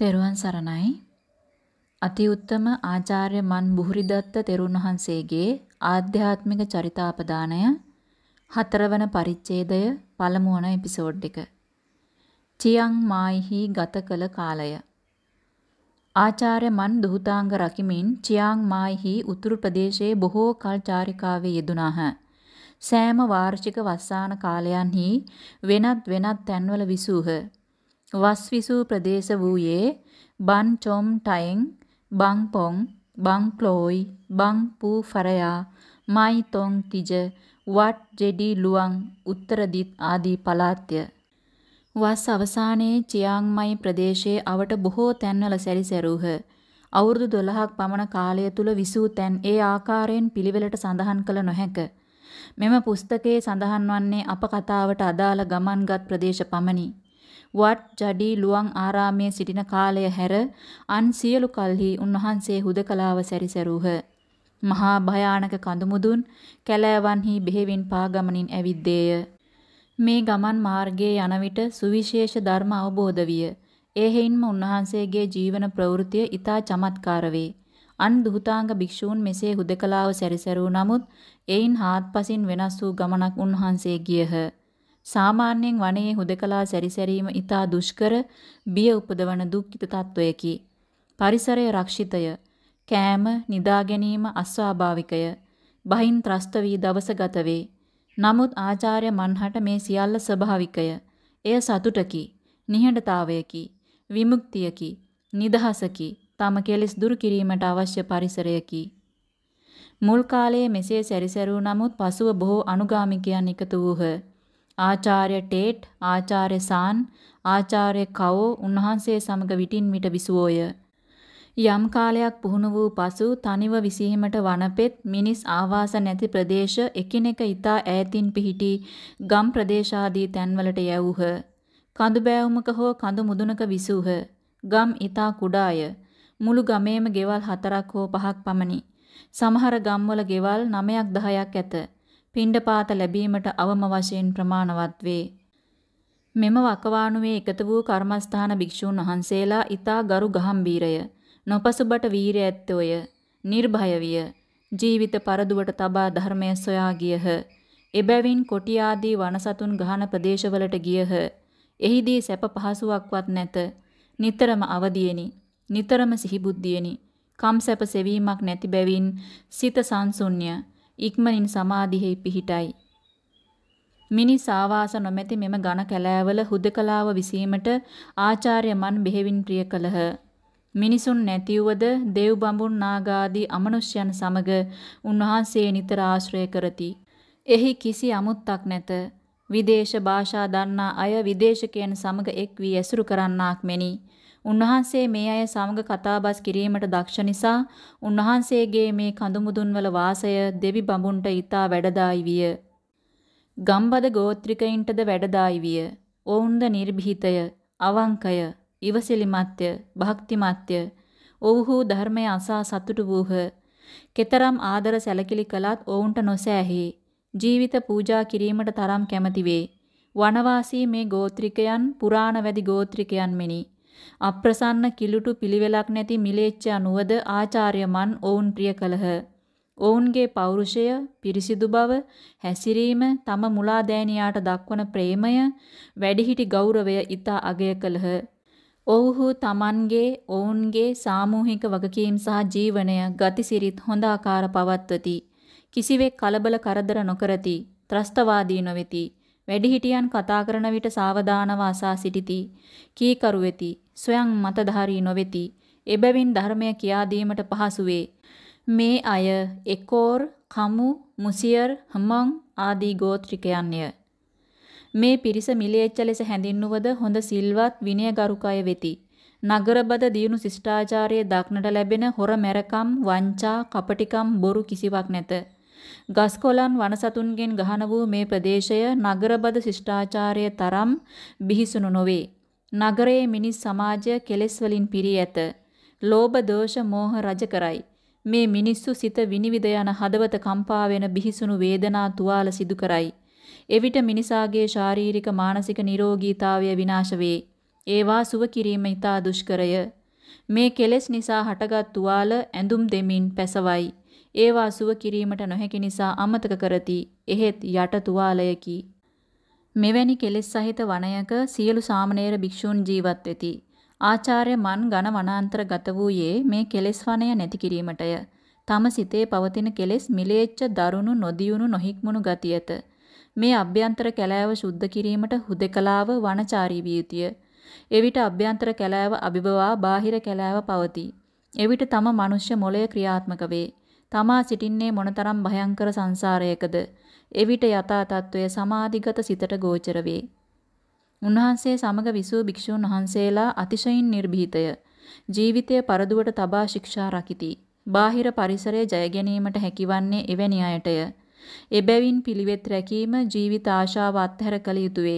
තෙරුවන් සරණයි. අති උත්තම ආචාර්ය මන් බුහුරිදත්ත තෙරුන් වහන්සේගේ ආධ්‍යාත්මික චරිතාපදානය හතරවන පරිච්ඡේදය පළමු වන එපිසෝඩ් එක. චියං මායිහි ගත කළ කාලය. ආචාර්ය මන් දුහතාංග රකිමින් චියාං මායිහි උතුරු ප්‍රදේශයේ බොහෝ කල් චාරිකාවේ යෙදුණාහ. සෑම වාර්ෂික වස්සාන කාලයන්හි වෙනත් වෙනත් තැන්වල විසූහ. වස් විසූ ප්‍රදේශ වූයේ බන් චොම් ටයින්, බං පොන්, බං ක්ලෝයි, බං පූ ෆරයා, මයි තොන් තිජ, වත් ජෙඩි ලුවං, උත්තර දිත් ආදී පළාත්ය. වස් අවසානයේ චියාංමයි ප්‍රදේශයේ අවට බොහෝ තැන්වල සැරිසැරූහ. අවුරුදු 12ක් පමණ කාලය තුල විසූ තැන් ඒ ආකාරයෙන් පිළිවෙලට සඳහන් කළ නොහැක. මෙම පුස්තකයේ සඳහන් වන්නේ අප කතාවට අදාළ ගමන්ගත් ප්‍රදේශ පමණි. වත් ජඩි ලුවන් ආරාමයේ සිටින කාලය හැර අන් සියලු කල්හි උන්වහන්සේ හුදකලාව සැරිසැරූහ. මහා භයානක කඳුමුදුන් කැලෑවන්හි බෙහෙවින් පාගමනින් ඇවිද්දේය. මේ ගමන් මාර්ගයේ යන විට සුවිශේෂ ධර්ම අවබෝධ විය. ඒ හේින්ම උන්වහන්සේගේ ජීවන ප්‍රවෘත්තිය ඊතා චමත්කාර වේ. අන් දුහතාංග භික්ෂූන් මෙසේ හුදකලාව සැරිසැරූ නමුත් එයින් හාත්පසින් වෙනස් වූ ගමනක් උන්වහන්සේ ගියහ. සාමාන්‍යයෙන් වනයේ හුදකලා සැරිසැරීම ඊතා දුෂ්කර බිය උපදවන දුක්ඛිත තත්වයකි. පරිසරය රක්ෂිතය. කෑම, නිදා ගැනීම අස්වාභාවිකය. බහින් ත්‍රස්ත වී දවස ගත වේ. නමුත් ආචාර්ය මන්හට මේ සියල්ල ස්වභාවිකය. එය සතුටකි, නිහඬතාවයකි, විමුක්තියකි, නිදහසකි, තම කෙලෙස් දුරු කිරීමට අවශ්‍ය පරිසරයකි. මුල් කාලයේ මෙසේ සැරිසැරූ නමුත් පසුව බොහෝ අනුගාමිකයන් එකතු වූහ. ආචාර්ය ටේට්, ආචාර්ය සාන්, ආචාර්ය කවෝ උන්වහන්සේ සමග විටින් විට විසුවෝය. යම් කාලයක් පුහුණු වූ පසු තනිව විසීමට වනපෙත් මිනිස් ආවාස නැති ප්‍රදේශ එකිනෙක ඊතා ඈතින් පිහිටි ගම් ප්‍රදේශාදී තැන්වලට යැවූහ. කඳු බෑවුමක හෝ කඳු මුදුනක විසූහ. ගම් ඊතා කුඩාය. මුළු ගමේම ගෙවල් හතරක් හෝ පහක් පමණි. සමහර ගම්වල ගෙවල් 9ක් 10ක් ඇත. පිණ්ඩපාත ලැබීමට අවම වශයෙන් ප්‍රමාණවත් වේ. මෙම වකවානුවේ එකතු වූ කර්මස්ථාන භික්ෂූන් වහන්සේලා ඊතා ගරු ගහම්බීරය, නොපසුබට වීරිය ඇත්තෝය, නිර්භය විය, ජීවිත පරදුවට තබා ධර්මය සොයා ගියහ. එබැවින් කොටි ආදී වනසතුන් ගහන ප්‍රදේශවලට ගියහ. එහිදී සැප පහසුවක්වත් නැත. නිතරම අවදියෙනි. නිතරම සිහිබුද්ධියෙනි. කම් සැප සෙවීමක් නැති බැවින් සිත සංසුන්්‍ය ඉක්මනින් සමාධිෙහි පිහිටයි. මිනිස් ආවාස නොමැති මෙම ඝන කැලෑවල හුදකලාව විසීමට ආචාර්ය මන් බෙහෙවින් ප්‍රිය කළහ. මිනිසුන් නැතිවද දේව් බඹුන් නාගාදී අමනුෂ්‍යයන් සමග උන්වහන්සේ නිතර ආශ්‍රය කරති. එහි කිසි අමුත්තක් නැත. විදේශ භාෂා දන්නා අය විදේශකයන් සමග එක් වී ඇසුරු කරන්නාක් මෙනි. උන්වහන්සේ මේ අය සමග කතාබස් කිරීමට දක්ෂ නිසා උන්වහන්සේගේ මේ කඳුමුදුන්වල වාසය දෙවි බඹුන්ට ඊතා වැඩදායි විය. ගම්බද ගෝත්‍රිකයින්ටද වැඩදායි විය. ඔවුන්ද නිර්භීතය, අවංකය, ඉවසිලිමත්ය, භක්තිමත්ය. ඔව්හු ධර්මය අසා සතුටු වූහ. කෙතරම් ආදර සැලකිලි කළත් ඔවුන්ට නොසෑහි. ජීවිත පූජා කිරීමට තරම් කැමති වේ. වනවාසී මේ ගෝත්‍රිකයන් පුරාණ වැඩි ගෝත්‍රිකයන් මෙනි. අප්‍රසන්න කිලුටු පිළිවෙලක් නැති මිලේච්ඡා නුවද ආචාර්යමන් ඔවුන් ප්‍රිය කළහ. ඔවුන්ගේ පෞරුෂය, පිරිසිදු බව, හැසිරීම, තම මුලාදෑනියාට දක්වන ප්‍රේමය, වැඩිහිටි ගෞරවය ඊතා අගය කළහ. ඔව්හු තමන්ගේ ඔවුන්ගේ සාමූහික වගකීම් සහ ජීවනය ගතිසිරිත් හොඳ ආකාර පවත්වති. කිසිවෙක් කලබල කරදර නොකරති. ත්‍රස්තවාදී නොවේති. වැඩිහිටියන් කතා කරන විට සාවධානව අසා සිටිති. කීකරු වෙති. ස්වයං මතධාරී නොවේති. එබැවින් ධර්මය කියා දීමට පහසු වේ. මේ අය එකෝර්, කමු, මුසියර්, හමං ආදී ගෝත්‍රිකයන්ය. මේ පිරිස මිලේච්ඡ ලෙස හැඳින්වුවද හොඳ සිල්වත් විනයගරුක අය වෙති. නගරබද දියුණු ශිෂ්ටාචාරයේ දක්නට ලැබෙන හොර මැරකම්, වංචා, කපටිකම්, බොරු කිසිවක් නැත. ගස්කොලන් වනසතුන්ගෙන් ගහන වූ මේ ප්‍රදේශය නගරබද ශිෂ්ටාචාරය තරම් බිහිසුණු නොවේ. නගරයේ මිනිස් සමාජය කෙලෙස් වලින් පිරී ඇත. ලෝභ දෝෂ මෝහ රජ කරයි. මේ මිනිස්සු සිත විනිවිද යන හදවත කම්පා වෙන බිහිසුණු වේදනා තුවාල සිදු කරයි. එවිට මිනිසාගේ ශාරීරික මානසික නිරෝගීතාවය විනාශ වේ. ඒවා සුව කිරීම ඉතා දුෂ්කරය. මේ කෙලෙස් නිසා හටගත් තුවාල ඇඳුම් දෙමින් පැසවයි. ඒවා සුව කිරීමට නොහැකි නිසා අමතක කරති. එහෙත් යට තුවාලයකි. මෙවැනි කෙලෙස් සහිත වනයක සියලු සාමණේර භික්ෂූන් ජීවත් වෙති. ආචාර්ය මන් ඝන වනාන්තර ගත වූයේ මේ කෙලෙස් වනය නැති කිරීමටය. තම සිතේ පවතින කෙලෙස් මිලේච්ඡ දරුණු නොදියුණු නොහික්මුණු ගතියත. මේ අභ්‍යන්තර කැලෑව සුද්ධ කිරීමට හුදකලාව වනචාරී විය යුතුය. එවිට අභ්‍යන්තර කැලෑව අභිබවා බාහිර කැලෑව පවතී. එවිට තම මනුෂ්‍ය මොළය ක්‍රියාත්මක වේ. තමා සිටින්නේ මොනතරම් භයංකර සංසාරයකද. එවිට යථා තත්වය සමාධිගත සිතට ගෝචර වේ. උන්වහන්සේ සමග විසූ භික්ෂූන් වහන්සේලා අතිශයින් නිර්භීතය. ජීවිතය පරදුවට තබා ශික්ෂා රකිති. බාහිර පරිසරය ජය ගැනීමට හැකිවන්නේ එවැනි අයටය. එබැවින් පිළිවෙත් රැකීම ජීවිත ආශාව අත්හැර කළ යුතුය.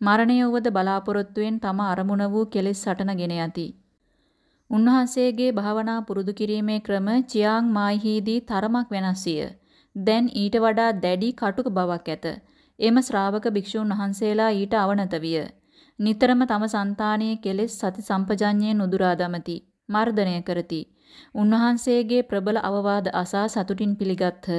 මරණය වුවද බලාපොරොත්තුවෙන් තම අරමුණ වූ කෙලෙස් සටනගෙන යති. උන්වහන්සේගේ භාවනා පුරුදු කිරීමේ ක්‍රම චියාං මායිහිදී තරමක් වෙනස් විය. දැන් ඊට වඩා දැඩි කටුක බවක් ඇත. එම ශ්‍රාවක භික්ෂූන් වහන්සේලා ඊට අවනත විය. නිතරම තම సంతානයේ කෙලෙස් සති සම්පජඤ්ඤයෙන් උදුරා දමති. මර්ධනය කරති. උන්වහන්සේගේ ප්‍රබල අවවාද අසා සතුටින් පිළිගත්හ.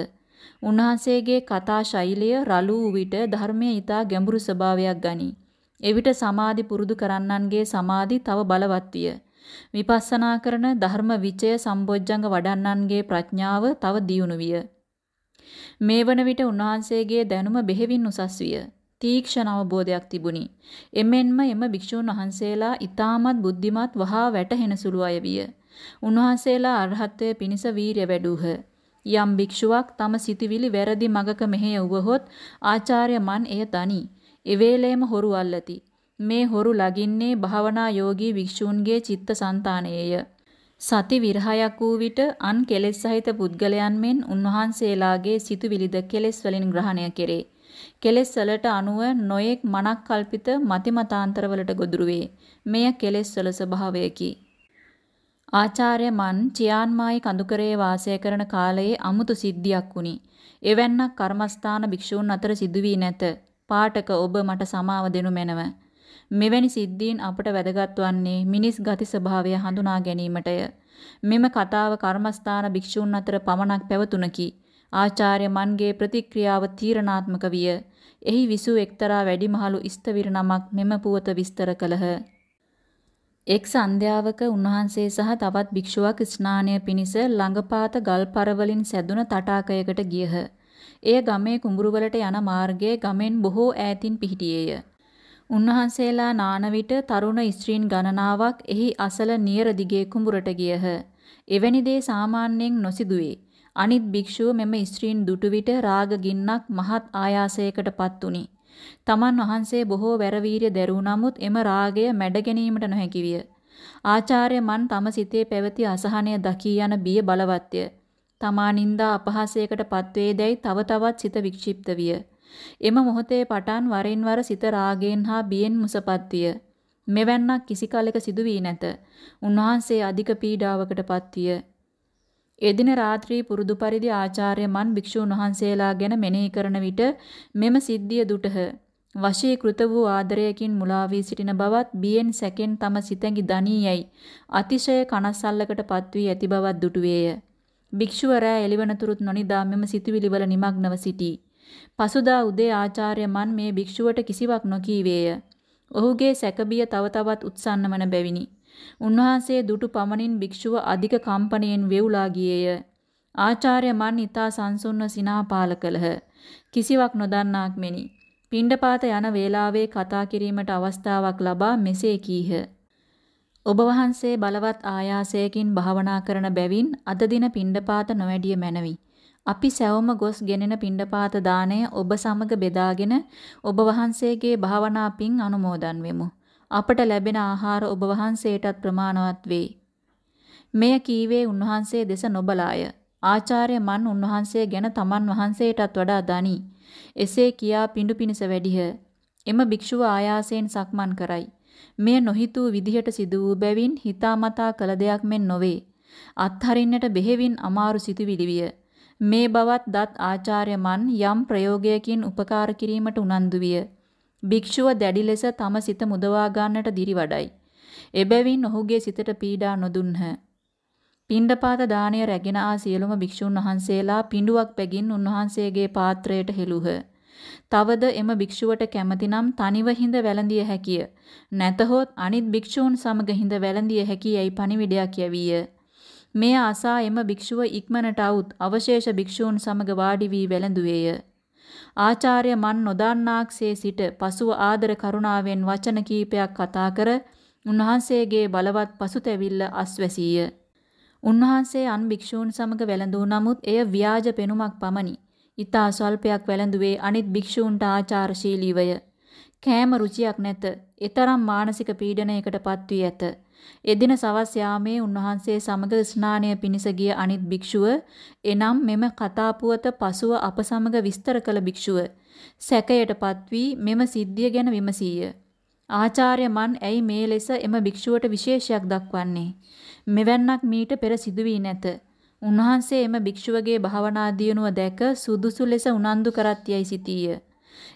උන්වහන්සේගේ කතා ශෛලිය රළු වූ විට ධර්මයේ ඊතා ගැඹුරු ස්වභාවයක් ගනී. එවිට සමාධි පුරුදු කරන්නන්ගේ සමාධි තව බලවත් විය. විපස්සනා කරන ධර්ම විචය සම්බොජ්ජංග වඩන්නන්ගේ ප්‍රඥාව තව දියුණු විය. මේ වන විට උන්වහන්සේගේ දැනුම බෙහෙවින් උසස් විය. තීක්ෂණ අවබෝධයක් තිබුණි. එමෙන්ම එම භික්ෂූන් වහන්සේලා ඊ타මත් බුද්ධිමත් වහා වැටහෙන සුළු අය විය. උන්වහන්සේලා අරහත්ත්වයේ පිණිස වීරිය වැඩූහ. යම් භික්ෂුවක් තම සිටිවිලි වැරදි මගක මෙහෙය වුවහොත් ආචාර්ය මන් එය තනි. එවේලේම හොරු අල්ලති. මේ හොරු ලගින්නේ භාවනා යෝගී භික්ෂූන්ගේ චිත්ත સંතානයේය. සති විරහයක් වූ විට අන් කෙලෙස් සහිත පුද්ගලයන් මෙන් උන්වහන්සේලාගේ සිතුවිලිද කෙලෙස් වලින් ග්‍රහණය කෙරේ. කෙලෙස් වලට අනුව නොයෙක් මනක් කල්පිත මතිමතාන්තරවලට ගොදුරු වේ. මෙය කෙලෙස් වල ස්වභාවයකි. ආචාර්ය මන් චියාන්මායි කඳුකරේ වාසය කරන කාලයේ අමුතු සිද්ධියක් වුණි. එවැන්නක් කර්මස්ථාන භික්ෂූන් අතර සිදු වී නැත. පාඨක ඔබ මට සමාව දෙනු මැනව. මෙවැනි සිද්ධීන් අපට වැදගත් වන්නේ මිනිස් ගති ස්වභාවය හඳුනා ගැනීමටය. මෙම කතාව කර්මස්ථාන භික්ෂූන් අතර පමණක් පැවතුණකි. ආචාර්ය මන්ගේ ප්‍රතික්‍රියාව තීරණාත්මක විය. එහි විසූ එක්තරා වැඩිමහලු ස්ථවිර නමක් මෙම පුවත විස්තර කළහ. එක් සන්ධ්‍යාවක උන්වහන්සේ සහ තවත් භික්ෂුවක් ස්නානය පිණිස ළඟපාත ගල්පර වලින් සැදුන තටාකයකට ගියහ. එය ගමේ කුඹුරුවලට යන මාර්ගයේ ගමෙන් බොහෝ ඈතින් පිහිටියේය. උන්වහන්සේලා නාන විට තරුණ ස්ත්‍රීන් ගණනාවක් එහි අසල නියර දිගේ කුඹුරට ගියහ. එවැනි දේ සාමාන්‍යයෙන් නොසිදුවේ. අනිත් භික්ෂුව මෙම ස්ත්‍රීන් දුටු විට රාග ගින්නක් මහත් ආයාසයකටපත් උනි. තමන් වහන්සේ බොහෝ වැරවීර්ය දැරූ නමුත් එම රාගය මැඩ ගැනීමට නොහැකි විය. ආචාර්ය මන් තම සිතේ පැවති අසහනය දකී යන බිය බලවත්ය. තමා නින්දා අපහාසයකට පත්වේදැයි තව තවත් සිත වික්ෂිප්ත විය. එම මොහොතේ පටන් වරින් වර සිත රාගයෙන් හා බියෙන් මුසපත් විය. මෙවැන්නක් කිසි කලෙක සිදු වී නැත. උන්වහන්සේ අධික පීඩාවකටපත් විය. එදින රාත්‍රී පුරුදු පරිදි ආචාර්ය මන් භික්ෂුන් වහන්සේලා ගැන මෙනෙහි කරන විට මෙම සිද්ධිය දුටහ. වශීකృత වූ ආදරයකින් මුලා වී සිටින බවත් බියෙන් සැකෙන් තම සිතැඟි දනීයයි අතිශය කනස්සල්ලකටපත් වී ඇති බවත් දුටුවේය. භික්ෂුව රෑ එළිවනතුරුත් නොනිදා මෙම සිතුවිලි වල නිමග්නව සිටී. පසුදා උදේ ආචාර්ය මන් මේ භික්ෂුවට කිසිවක් නොකීවේය. ඔහුගේ සැකබිය තව තවත් උත්සන්න වන බැවිනි. උන්වහන්සේ දුටු පමණින් භික්ෂුව අධික කම්පණයෙන් වෙවුලා ගියේය. ආචාර්ය මන් ඊතා සංසුන්ව සිනාපාල කළහ. කිසිවක් නොදන්නාක් මෙනි. පිණ්ඩපාත යන වේලාවේ කතා කිරීමට අවස්ථාවක් ලබා මෙසේ කීහ. ඔබ වහන්සේ බලවත් ආයාසයකින් භාවනා කරන බැවින් අද දින පිණ්ඩපාත නොවැඩිය මැනවි. අපි සැවොම ගොස් ගෙනෙන පිණ්ඩපාත දාණය ඔබ සමග බෙදාගෙන ඔබ වහන්සේගේ භාවනා පින් අනුමෝදන් වෙමු. අපට ලැබෙන ආහාර ඔබ වහන්සේටත් ප්‍රමාණවත් වේ. මෙය කීවේ උන්වහන්සේ දෙස නොබලාය. ආචාර්ය මන් උන්වහන්සේ ගැන තමන් වහන්සේටත් වඩා දනි. එසේ කියා පිඬු පිනිස වැඩිහ. එම භික්ෂුව ආයාසයෙන් සක්මන් කරයි. මෙය නොහිතූ විදිහට සිදු වූ බැවින් හිතාමතා කළ දෙයක් මෙන් නොවේ. අත්හරින්නට බෙහෙවින් අමාරු සිතුවිලි විය. මේ බවත් දත් ආචාර්ය මන් යම් ප්‍රයෝගයකින් උපකාර කිරීමට උනන්දු විය. භික්ෂුව දැඩි ලෙස තම සිත මුදවා ගන්නට දිරිවඩයි. එබැවින් ඔහුගේ සිතට පීඩා නොදුන්හ. පිණ්ඩපාත දාණය රැගෙන ආ සියලුම භික්ෂුන් වහන්සේලා පිඬුවක් පැගින් උන්වහන්සේගේ පාත්‍රයට හෙළුහ. තවද එම භික්ෂුවට කැමතිනම් තනිව හිඳ වැළඳිය හැකිය. නැතහොත් අනිත් භික්ෂූන් සමග හිඳ වැළඳිය හැකියයි පණිවිඩයක් යැවීය. මෙය අසා එම භික්ෂුව ඉක්මනට අවුත් අවශේෂ භික්ෂූන් සමග වාඩි වී වැළඳුවේය. ආචාර්ය මන් නොදන්නාක්සේ සිට පසුව ආදර කරුණාවෙන් වචන කීපයක් කතා කර උන්වහන්සේගේ බලවත් පසුතැවිල්ල අස්වැසීය. උන්වහන්සේ අන් භික්ෂූන් සමග වැළඳූ නමුත් එය ව්‍යාජ පෙනුමක් පමණි. ඊතා ස්වල්පයක් වැළඳුවේ අනිත් භික්ෂූන්ට ආචාරශීලීවය. කෑම රුචියක් නැත. ඊතරම් මානසික පීඩනයකට පත්වී ඇත. එදින සවස් යාමේ උන්වහන්සේ සමග ස්නානය පිණිස ගිය අනිත් භික්ෂුව එනම් මෙම කතා පුවත පසුව අප සමග විස්තර කළ භික්ෂුව සැකයටපත් වී මෙම සිද්ධිය ගැන විමසීය. ආචාර්ය මන් ඇයි මේ ලෙස එම භික්ෂුවට විශේෂයක් දක්වන්නේ? මෙවැන්නක් මීට පෙර සිදු වී නැත. උන්වහන්සේ එම භික්ෂුවගේ භාවනා දියුණුව දැක සුදුසු ලෙස උනන්දු කරත් යයි සිතීය.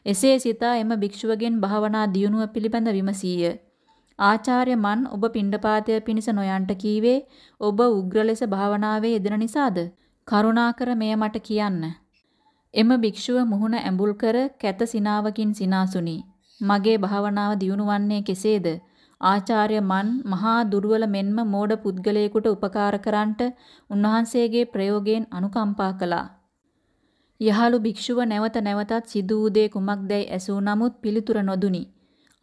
එසේ සිතා එම භික්ෂුවගෙන් භාවනා දියුණුව පිළිබඳ විමසීය. ආචාර්ය මන් ඔබ පිණ්ඩපාතය පිණිස නොයන්ට කීවේ ඔබ උග්‍ර ලෙස භාවනාවේ යෙදෙන නිසාද? කරුණාකර මෙය මට කියන්න. එම භික්ෂුව මුහුණ ඇඹුල් කර කැත සිනාවකින් සිනාසුනි. මගේ භාවනාව දියුණු වන්නේ කෙසේද? ආචාර්ය මන් මහා දුර්වල මෙන්ම මෝඩ පුද්ගලයෙකුට උපකාර කරන්නට උන්වහන්සේගේ ප්‍රයෝගයෙන් අනුකම්පා කළා. යහළු භික්ෂුව නැවත නැවතත් සිදු වූ දේ කුමක්දැයි ඇසූ නමුත් පිළිතුර නොදුනි.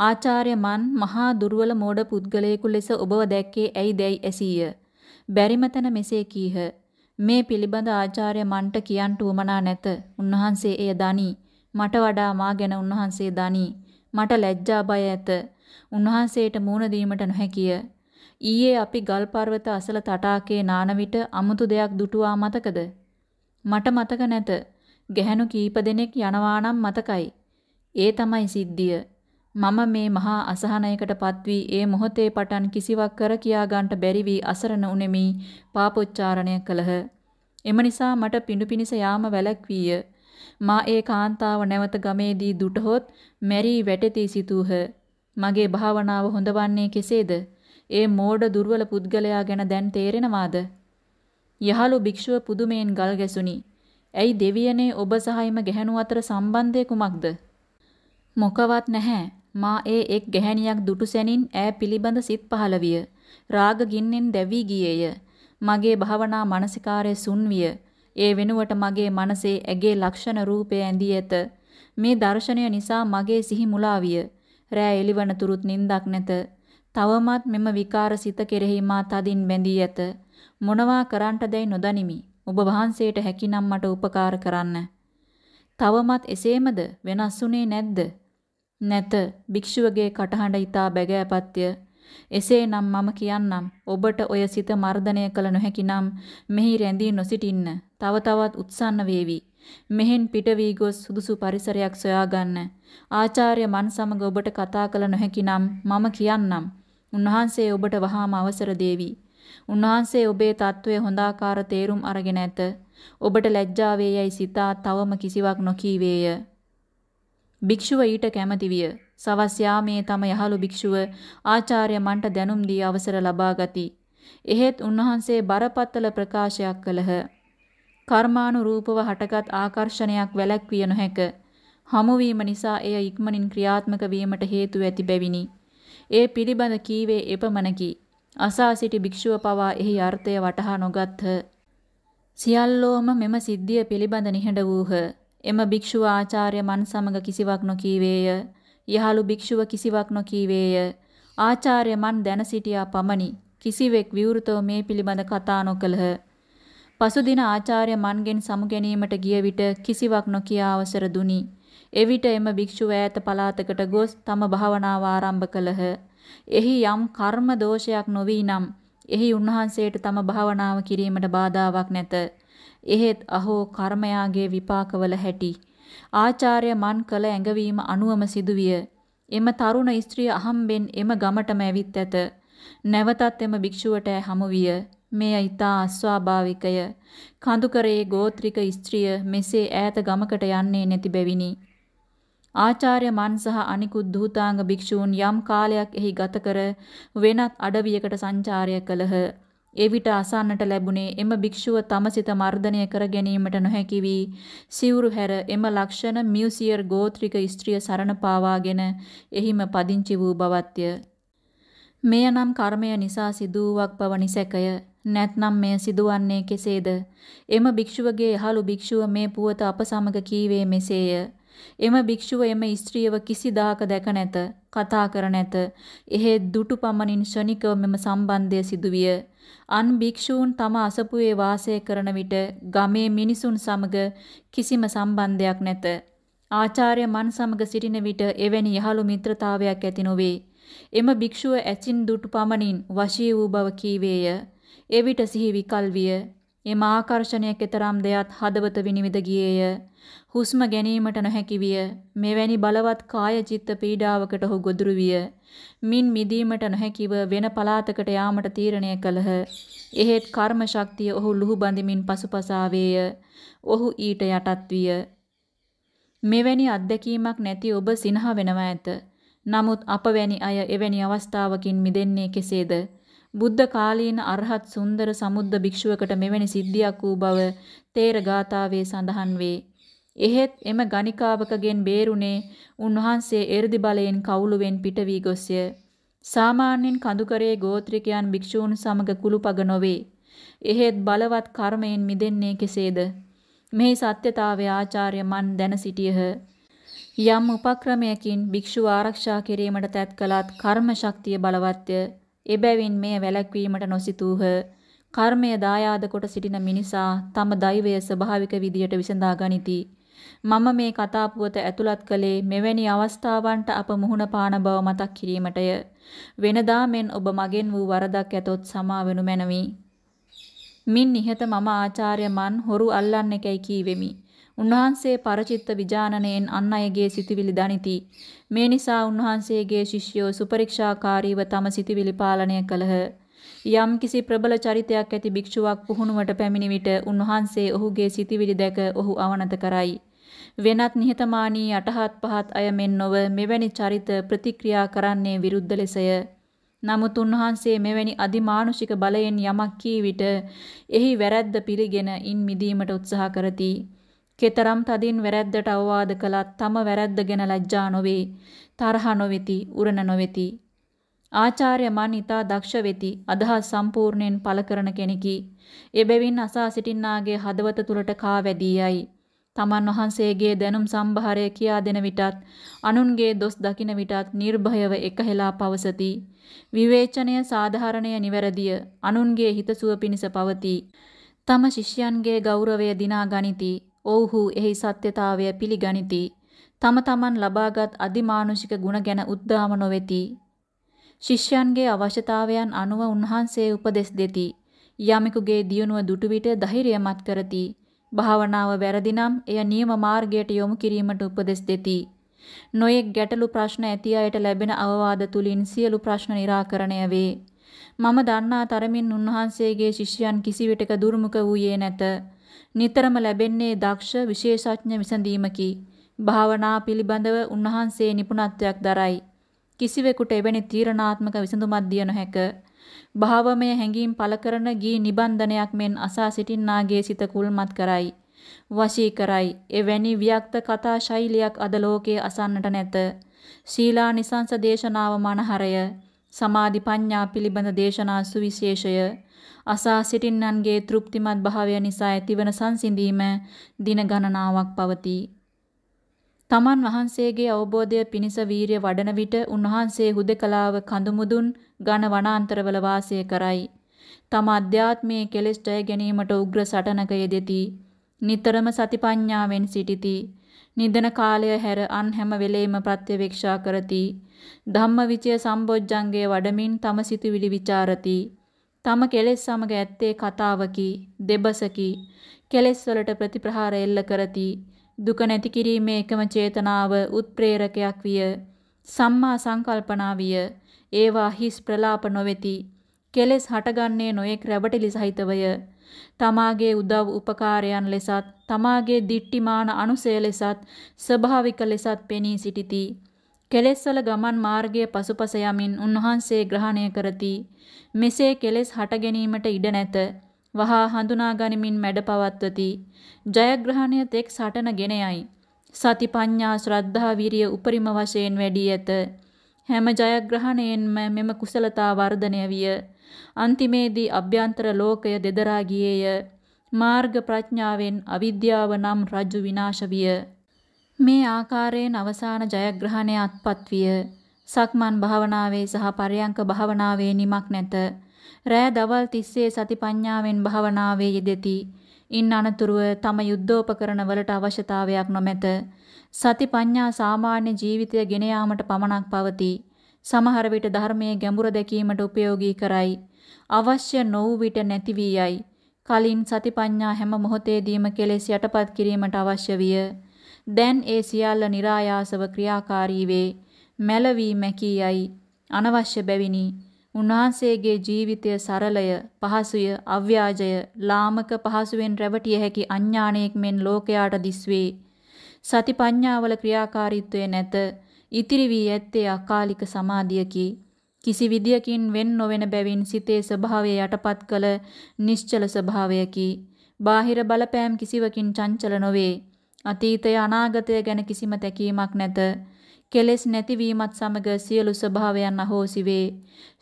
ආචාර්ය මන් මහා දුර්වල මෝඩ පුද්ගලයෙකු ලෙස ඔබව දැක්කේ ඇයිදැයි ඇසීය. බැරිම තැන මෙසේ කීහ. මේ පිළිබඳ ආචාර්ය මන්ට කියන්ට උවමනා නැත. උන්වහන්සේ එය දනි. මට වඩා මා ගැන උන්වහන්සේ දනි. මට ලැජ්ජා බය ඇත. උන්වහන්සේට මූණ දීමට නොහැකිය. ඊයේ අපි ගල් පර්වත අසල තටාකේ නාන විට අමුතු දෙයක් දුටුවා මතකද? මට මතක නැත. ගැහැණු කීප දෙනෙක් යනවා නම් මතකයි. ඒ තමයි සිද්ධිය. මම මේ මහා අසහනයකටපත් වී ඒ මොහොතේ පටන් කිසිවක් කර කියා ගන්නට බැරි වී අසරණ උනේමි පාපොච්චාරණය කළහ. එම නිසා මට පිඬු පිනිස යාම වැළැක්වීය. මා ඒ කාන්තාව නැවත ගමේදී දුටහොත් මැරි වැටෙති සිතූහ. මගේ භාවනාව හොඳවන්නේ කෙසේද? ඒ මෝඩ දුර්වල පුද්ගලයා ගැන දැන් තේරෙනවාද? යහළු භික්ෂුව පුදුමයෙන් ගල් ගැසුනි. ඇයි දෙවියනේ ඔබ සහ එම ගැහණු අතර සම්බන්ධය කුමක්ද? මොකවත් නැහැ. මා ඒ එක් ගැහැණියක් දුටු සැනින් ඈ පිළිබඳ සිත් පහළ විය. රාග ගින්නෙන් දැවි ගියේය. මගේ භවනා මානසිකාරය සුන් විය. ඒ වෙනුවට මගේ මනසේ ඇගේ ලක්ෂණ රූපය ඇඳී ඇත. මේ දර්ශනය නිසා මගේ සිහි මුලා විය. රෑ එළිවන තුරුත් නින්දක් නැත. තවමත් මෙම විකාර සිත කෙරෙහි මා තදින් බැඳී ඇත. මොනවා කරන්නටදැයි නොදනිමි. ඔබ වහන්සේට හැකිනම් මට උපකාර කරන්න. තවමත් එසේමද වෙනස් වුනේ නැද්ද? නැත. භික්ෂුවගේ කටහඬ ඊතා බැගෑපත්ය. එසේනම් මම කියන්නම් ඔබට ඔය සිත මර්ධනය කළ නොහැකි නම් මෙහි රැඳී නොසිටින්න. තව තවත් උත්සන්න වේවි. මෙහෙන් පිට වී ගොස් සුදුසු පරිසරයක් සොයාගන්න. ආචාර්ය මන් සමග ඔබට කතා කළ නොහැකි නම් මම කියන්නම්. උන්වහන්සේ ඔබට වහාම අවසර දේවි. උන්වහන්සේ ඔබේ తත්වය හොඳාකාර තේරුම් අරගෙන ඇත. ඔබට ලැජ්ජා වේයයි සිතා තවම කිසිවක් නොකීවේය. භික්ෂුව ඊට කැමති විය. සවස් යාමේ තම යහළු භික්ෂුව ආචාර්ය මන්ට දැනුම් දී අවසර ලබා ගති. එහෙත් උන්වහන්සේ බරපතල ප්‍රකාශයක් කළහ. කර්මානුරූපව හටගත් ආකර්ෂණයක් වැළැක්විය නොහැක. හමුවීම නිසා එය ඉක්මනින් ක්‍රියාත්මක වීමට හේතු ඇති බැවිනි. ඒ පිළිබඳ කීවේ එපමණකි. අසා සිටි භික්ෂුව පවා එහි අර්ථය වටහා නොගත්හ. සියල්ලෝම මෙම සිද්ධිය පිළිබඳ නිහඬ වූහ. එම භික්ෂුව ආචාර්ය මන් සමග කිසිවක් නොකීවේය. යහළු භික්ෂුව කිසිවක් නොකීවේය. ආචාර්ය මන් දැන සිටියා පමණි. කිසිවෙක් විවෘතව මේ පිළිබඳ කතා නොකළහ. පසුදින ආචාර්ය මන්ගෙන් සමු ගැනීමට ගිය විට කිසිවක් නොකියා අවසර දුනි. එවිට එම භික්ෂුව ඈත පළාතකට ගොස් තම භාවනාව ආරම්භ කළහ. එහි යම් කර්ම දෝෂයක් නොවී නම් එහි උන්වහන්සේට තම භාවනාව කිරීමට බාධාවක් නැත. එහෙත් අහෝ කර්මයාගේ විපාකවල හැටි ආචාර්ය මන් කළ ඇඟවීම අනුවම සිදුවිය. එම තරුණ ස්ත්‍රිය අහම්බෙන් එම ගමටම ඇවිත් ඇත. නැවතත් එම භික්ෂුවට හමු විය. මෙය ඊතා අස්වාභාවිකය. කඳුකරේ ගෝත්‍රික ස්ත්‍රිය මෙසේ ඈත ගමකට යන්නේ නැති බැවිනි. ආචාර්ය මන් සහ අනිකුත් දූතාංග භික්ෂූන් යම් කාලයක් එහි ගත කර වෙනත් අඩවියකට සංචාරය කළහ. එවිට අසන්නට ලැබුණේ එම භික්ෂුව තම සිත මර්ධනය කර ගැනීමට නොහැකි වී සිවුරු හැර එම ලක්ෂණ මියුසියර් ගෝත්‍රික ස්ත්‍රිය සරණ පාවාගෙන එහිම පදිංචි වූ බවත්ය. මෙය නම් කර්මය නිසා සිදුවක් බව නිසැකය. නැත්නම් මෙය සිදුවන්නේ කෙසේද? එම භික්ෂුවගේ යහළු භික්ෂුව මේ පුවත අප සමග කීවේ මෙසේය. එම භික්ෂුව එම ස්ත්‍රියව කිසිදාක දැක නැත, කතා කර නැත. එහෙත් දුටු පමණින් ශනිකව මෙම සම්බන්ධය සිදුවිය. අන් භික්ෂූන් තම අසපුවේ වාසය කරන විට ගමේ මිනිසුන් සමග කිසිම සම්බන්ධයක් නැත. ආචාර්ය මන් සමග සිටින විට එවැනි යහළු මිත්‍රතාවයක් ඇති නොවේ. එම භික්ෂුව ඇසින් දුටු පමණින් වශී වූ බව කීවේය. එවිට සිහි විකල් විය. එම ආකර්ෂණය කෙතරම් දෙයත් හදවත විනිවිද ගියේය. හුස්ම ගැනීමට නොහැකි විය. මෙවැනි බලවත් කාය චිත්ත පීඩාවකට ඔහු ගොදුරු විය. මින් මිදීමට නොහැකිව වෙන පළාතකට යාමට තීරණය කළහ. එහෙත් කර්ම ශක්තිය ඔහු ලුහු බඳිමින් පසුපස ආවේය. ඔහු ඊට යටත් විය. මෙවැනි අත්දැකීමක් නැති ඔබ සිනහ වෙනවා ඇත. නමුත් අප වැනි අය එවැනි අවස්ථාවකින් මිදෙන්නේ කෙසේද? බුද්ධ කාලීන අරහත් සුන්දර සමුද්ද භික්ෂුවකට මෙවැනි සිද්ධියක් වූ බව තේර ගාථාවේ සඳහන් වේ. එහෙත් එම ගණිකාවකගෙන් බේරුනේ උන්වහන්සේ එ르දි බලයෙන් කවුළුවෙන් පිට වී ගොස්ය. සාමාන්‍යයෙන් කඳුකරේ ගෝත්‍රිකයන් භික්ෂූන් සමග කුළුපග නොවේ. එහෙත් බලවත් කර්මයෙන් මිදෙන්නේ කෙසේද? මෙහි සත්‍යතාවය ආචාර්ය මන් දැන සිටියහ. යම් උපක්‍රමයකින් භික්ෂුව ආරක්ෂා කිරීමට තැත් කළත් කර්ම ශක්තිය බලවත්ය. එබැවින් මෙය වැළැක්වීමට නොසිතූහ. කර්මය දායාද කොට සිටින මිනිසා තම දෛවය ස්වභාවික විදියට විසඳා ගනිති. මම මේ කතා පුවත ඇතුළත් කළේ මෙවැනි අවස්ථාවන්ට අප මුහුණ පාන බව මතක් කිරීමටය. වෙනදා මෙන් ඔබ මගෙන් වූ වරදක් ඇතොත් සමා වෙනු මැනවි. මින් නිහත මම ආචාර්ය මන් හොරු අල්ලන්නේකයි කීවෙමි. උන්වහන්සේ පරචිත්ත විජානනයෙන් අන් අයගේ සිටිවිලි දනිති. මේ නිසා උන්වහන්සේගේ ශිෂ්‍යෝ සුපරීක්ෂාකාරීව තම සිටිවිලි පාලනය කළහ. යම් කිසි ප්‍රබල චරිතයක් ඇති භික්ෂුවක් පුහුණුවට පැමිණි විට උන්වහන්සේ ඔහුගේ සිටිවිලි දැක ඔහු අවනත කරයි. වෙනත් නිහතමානී අටහත් පහත් අය මෙන් නොව මෙවැනි චරිත ප්‍රතික්‍රියා කරන්නේ විරුද්ධ ලෙසය. නමුත් උන්වහන්සේ මෙවැනි අදිමානුෂික බලයෙන් යමක් කී විට එහි වැරැද්ද පිළිගෙන ඉන් මිදීමට උත්සාහ කරති. කෙතරම් තදින් වැරැද්දට අවවාද කළත් තම වැරැද්ද ගැන ලැජ්ජා නොවේ, තරහ නොවෙති, උරණ නොවෙති. ආචාර්ය මන් ඊතා දක්ෂ වෙති, අදහස් සම්පූර්ණයෙන් පළ කරන කෙනෙකි. එබැවින් අසා සිටින්නාගේ හදවත තුලට කා වැදී යයි. තමන් වහන්සේගේ දැනුම් සම්භාරය කියා දෙන විටත් අනුන්ගේ දොස් දකින විටත් නිර්භයව එකහෙලා පවසති. විවේචනය සාධාරණය නිවැරදිය අනුන්ගේ හිතසුව පිණිස පවතී. තම ශිෂ්‍යයන්ගේ ගෞරවය දිනා ගනිති. ඔව්හු එහි සත්‍යතාවය පිළිගනිති. තම තමන් ලබාගත් අදිමානුෂික ගුණ ගැන උද්දාම නොවේති. ශිෂ්‍යයන්ගේ අවශ්‍යතාවයන් අනුව උන්වහන්සේ උපදෙස් දෙති. යමෙකුගේ දියුණුව දුටු විට ධෛර්යමත් කරති. භාවනාව වැරදි නම් එය නියම මාර්ගයට යොමු කිරීමට උපදෙස් දෙති. නොයෙක් ගැටලු ප්‍රශ්න ඇති අයට ලැබෙන අවවාද තුලින් සියලු ප්‍රශ්න निराකරණය වේ. මම දන්නා තරමින් උන්වහන්සේගේ ශිෂ්‍යයන් කිසිවිටක දුර්මුඛ වූයේ නැත. නිතරම ලැබෙන්නේ දක්ෂ විශේෂඥ විසඳීමකි. භාවනා පිළිබඳව උන්වහන්සේ නිපුණත්වයක් දරයි. කිසිවෙකුට එවැනි තීරණාත්මක විසඳුමක් දිය නොහැක. භාවමය හැඟීම් පළ කරන ගී නිබන්ධනයක් මෙන් අසා සිටින්නාගේ සිත කුල්මත් කරයි. වශී කරයි. එවැනි වික්ත කතා ශෛලියක් අද ලෝකයේ අසන්නට නැත. ශීලා නිසංස දේශනාව මනහරය. සමාධි පඤ්ඤා පිළිබඳ දේශනා සුවිශේෂය. අසා සිටින්නන්ගේ තෘප්තිමත් භාවය නිසා ඇතිවන සංසිඳීම දින ගණනාවක් පවතී. තමන් වහන්සේගේ අවබෝධය පිණිස වීරිය වඩන විට උන්වහන්සේ හුදකලාව කඳුමුදුන් ඝන වනාන්තරවල වාසය කරයි. තම අධ්‍යාත්මයේ කෙලෙස් ජය ගැනීමට උග්‍ර සටනක යෙදෙති. නිතරම සතිපඤ්ඤාවෙන් සිටිති. නිදන කාලය හැර අන් හැම වෙලෙම ප්‍රත්‍යවේක්ෂා කරති. ධම්මවිචය සම්බොජ්ජංගයේ වඩමින් තම සිතුවිලි ਵਿਚාරති. තම කෙලෙස් සමග ඇත්තේ කතාවකි, දෙබසකි. කෙලෙස් වලට ප්‍රතිප්‍රහාර එල්ල කරති. දුක නැති කිරීමේ එකම චේතනාව උත්ප්‍රේරකයක් විය. සම්මා සංකල්පනා විය. ඒවා හිස් ප්‍රලාප නොවේති. කෙලෙස් හටගන්නේ නොයෙක් රැවටිලි සහිතවය. තමාගේ උදව් උපකාරයන් ලෙසත් තමාගේ දිට්ටිමාන අනුසය ලෙසත් ස්වභාවික ලෙසත් පෙනී සිටිති. කෙලෙස්වල ගමන් මාර්ගය පසුපස යමින් උන්වහන්සේ ග්‍රහණය කරති. මෙසේ කෙලෙස් හට ගැනීමට ඉඩ නැත. වහා හඳුනා ගනිමින් මැඩ පවත්වති. ජයග්‍රහණය තෙක් සටන ගෙන යයි. සති පඤ්ඤා ශ්‍රද්ධා විරිය උපරිම වශයෙන් වැඩි ඇත. හැම ජයග්‍රහණයෙන්ම මෙම කුසලතා වර්ධනය විය. අන්තිමේදී අභ්‍යන්තර ලෝකය දෙදරා ගියේය. මාර්ග ප්‍රඥාවෙන් අවිද්‍යාව නම් රජු විනාශ විය. මේ ආකාරයෙන් අවසාන ජයග්‍රහණය අත්පත් විය. සක්මන් භාවනාවේ සහ පරයන්ක භාවනාවේ නිමක් නැත. රෑ දවල් තිස්සේ සතිපඤ්ඤාවෙන් භාවනාවේ යෙදෙති. ඉන් අනතුරුව තම යුද්ධෝපකරණ වලට අවශ්‍යතාවයක් නොමැත. සතිපඤ්ඤා සාමාන්‍ය ජීවිතය ගෙන යාමට පමණක් පවතී. සමහර විට ධර්මයේ ගැඹුර දැකීමට උපයෝගී කරයි. අවශ්‍ය නොවූ විට නැති වී යයි. කලින් සතිපඤ්ඤා හැම මොහොතේදීම කෙලෙස් යටපත් කිරීමට අවශ්‍ය විය. දැන් ඒ සියල්ල નિરાයාසව ක්‍රියාකාරී වේ. මැලවී මැකී යයි. අනවශ්‍ය බැවිනි. උන්වහන්සේගේ ජීවිතය සරලය, පහසුය, අව්‍යාජය, ලාමක පහසුවෙන් රැවටිය හැකි අඥාණයෙක් මෙන් ලෝකයාට දිස්වේ. සතිපඤ්ඤාවල ක්‍රියාකාරීත්වය නැත. ඉතිරි වී ඇත්තේ අකාලික සමාධියකි. කිසි විදියකින් වෙන් නොවන බැවින් සිතේ ස්වභාවය යටපත් කළ නිශ්චල ස්වභාවයකි. බාහිර බලපෑම් කිසිවකින් චංචල නොවේ. අතීතය අනාගතය ගැන කිසිම තැකීමක් නැත. කෙලෙස් නැතිවීමත් සමග සියලු ස්වභාවයන් අහෝසි වේ.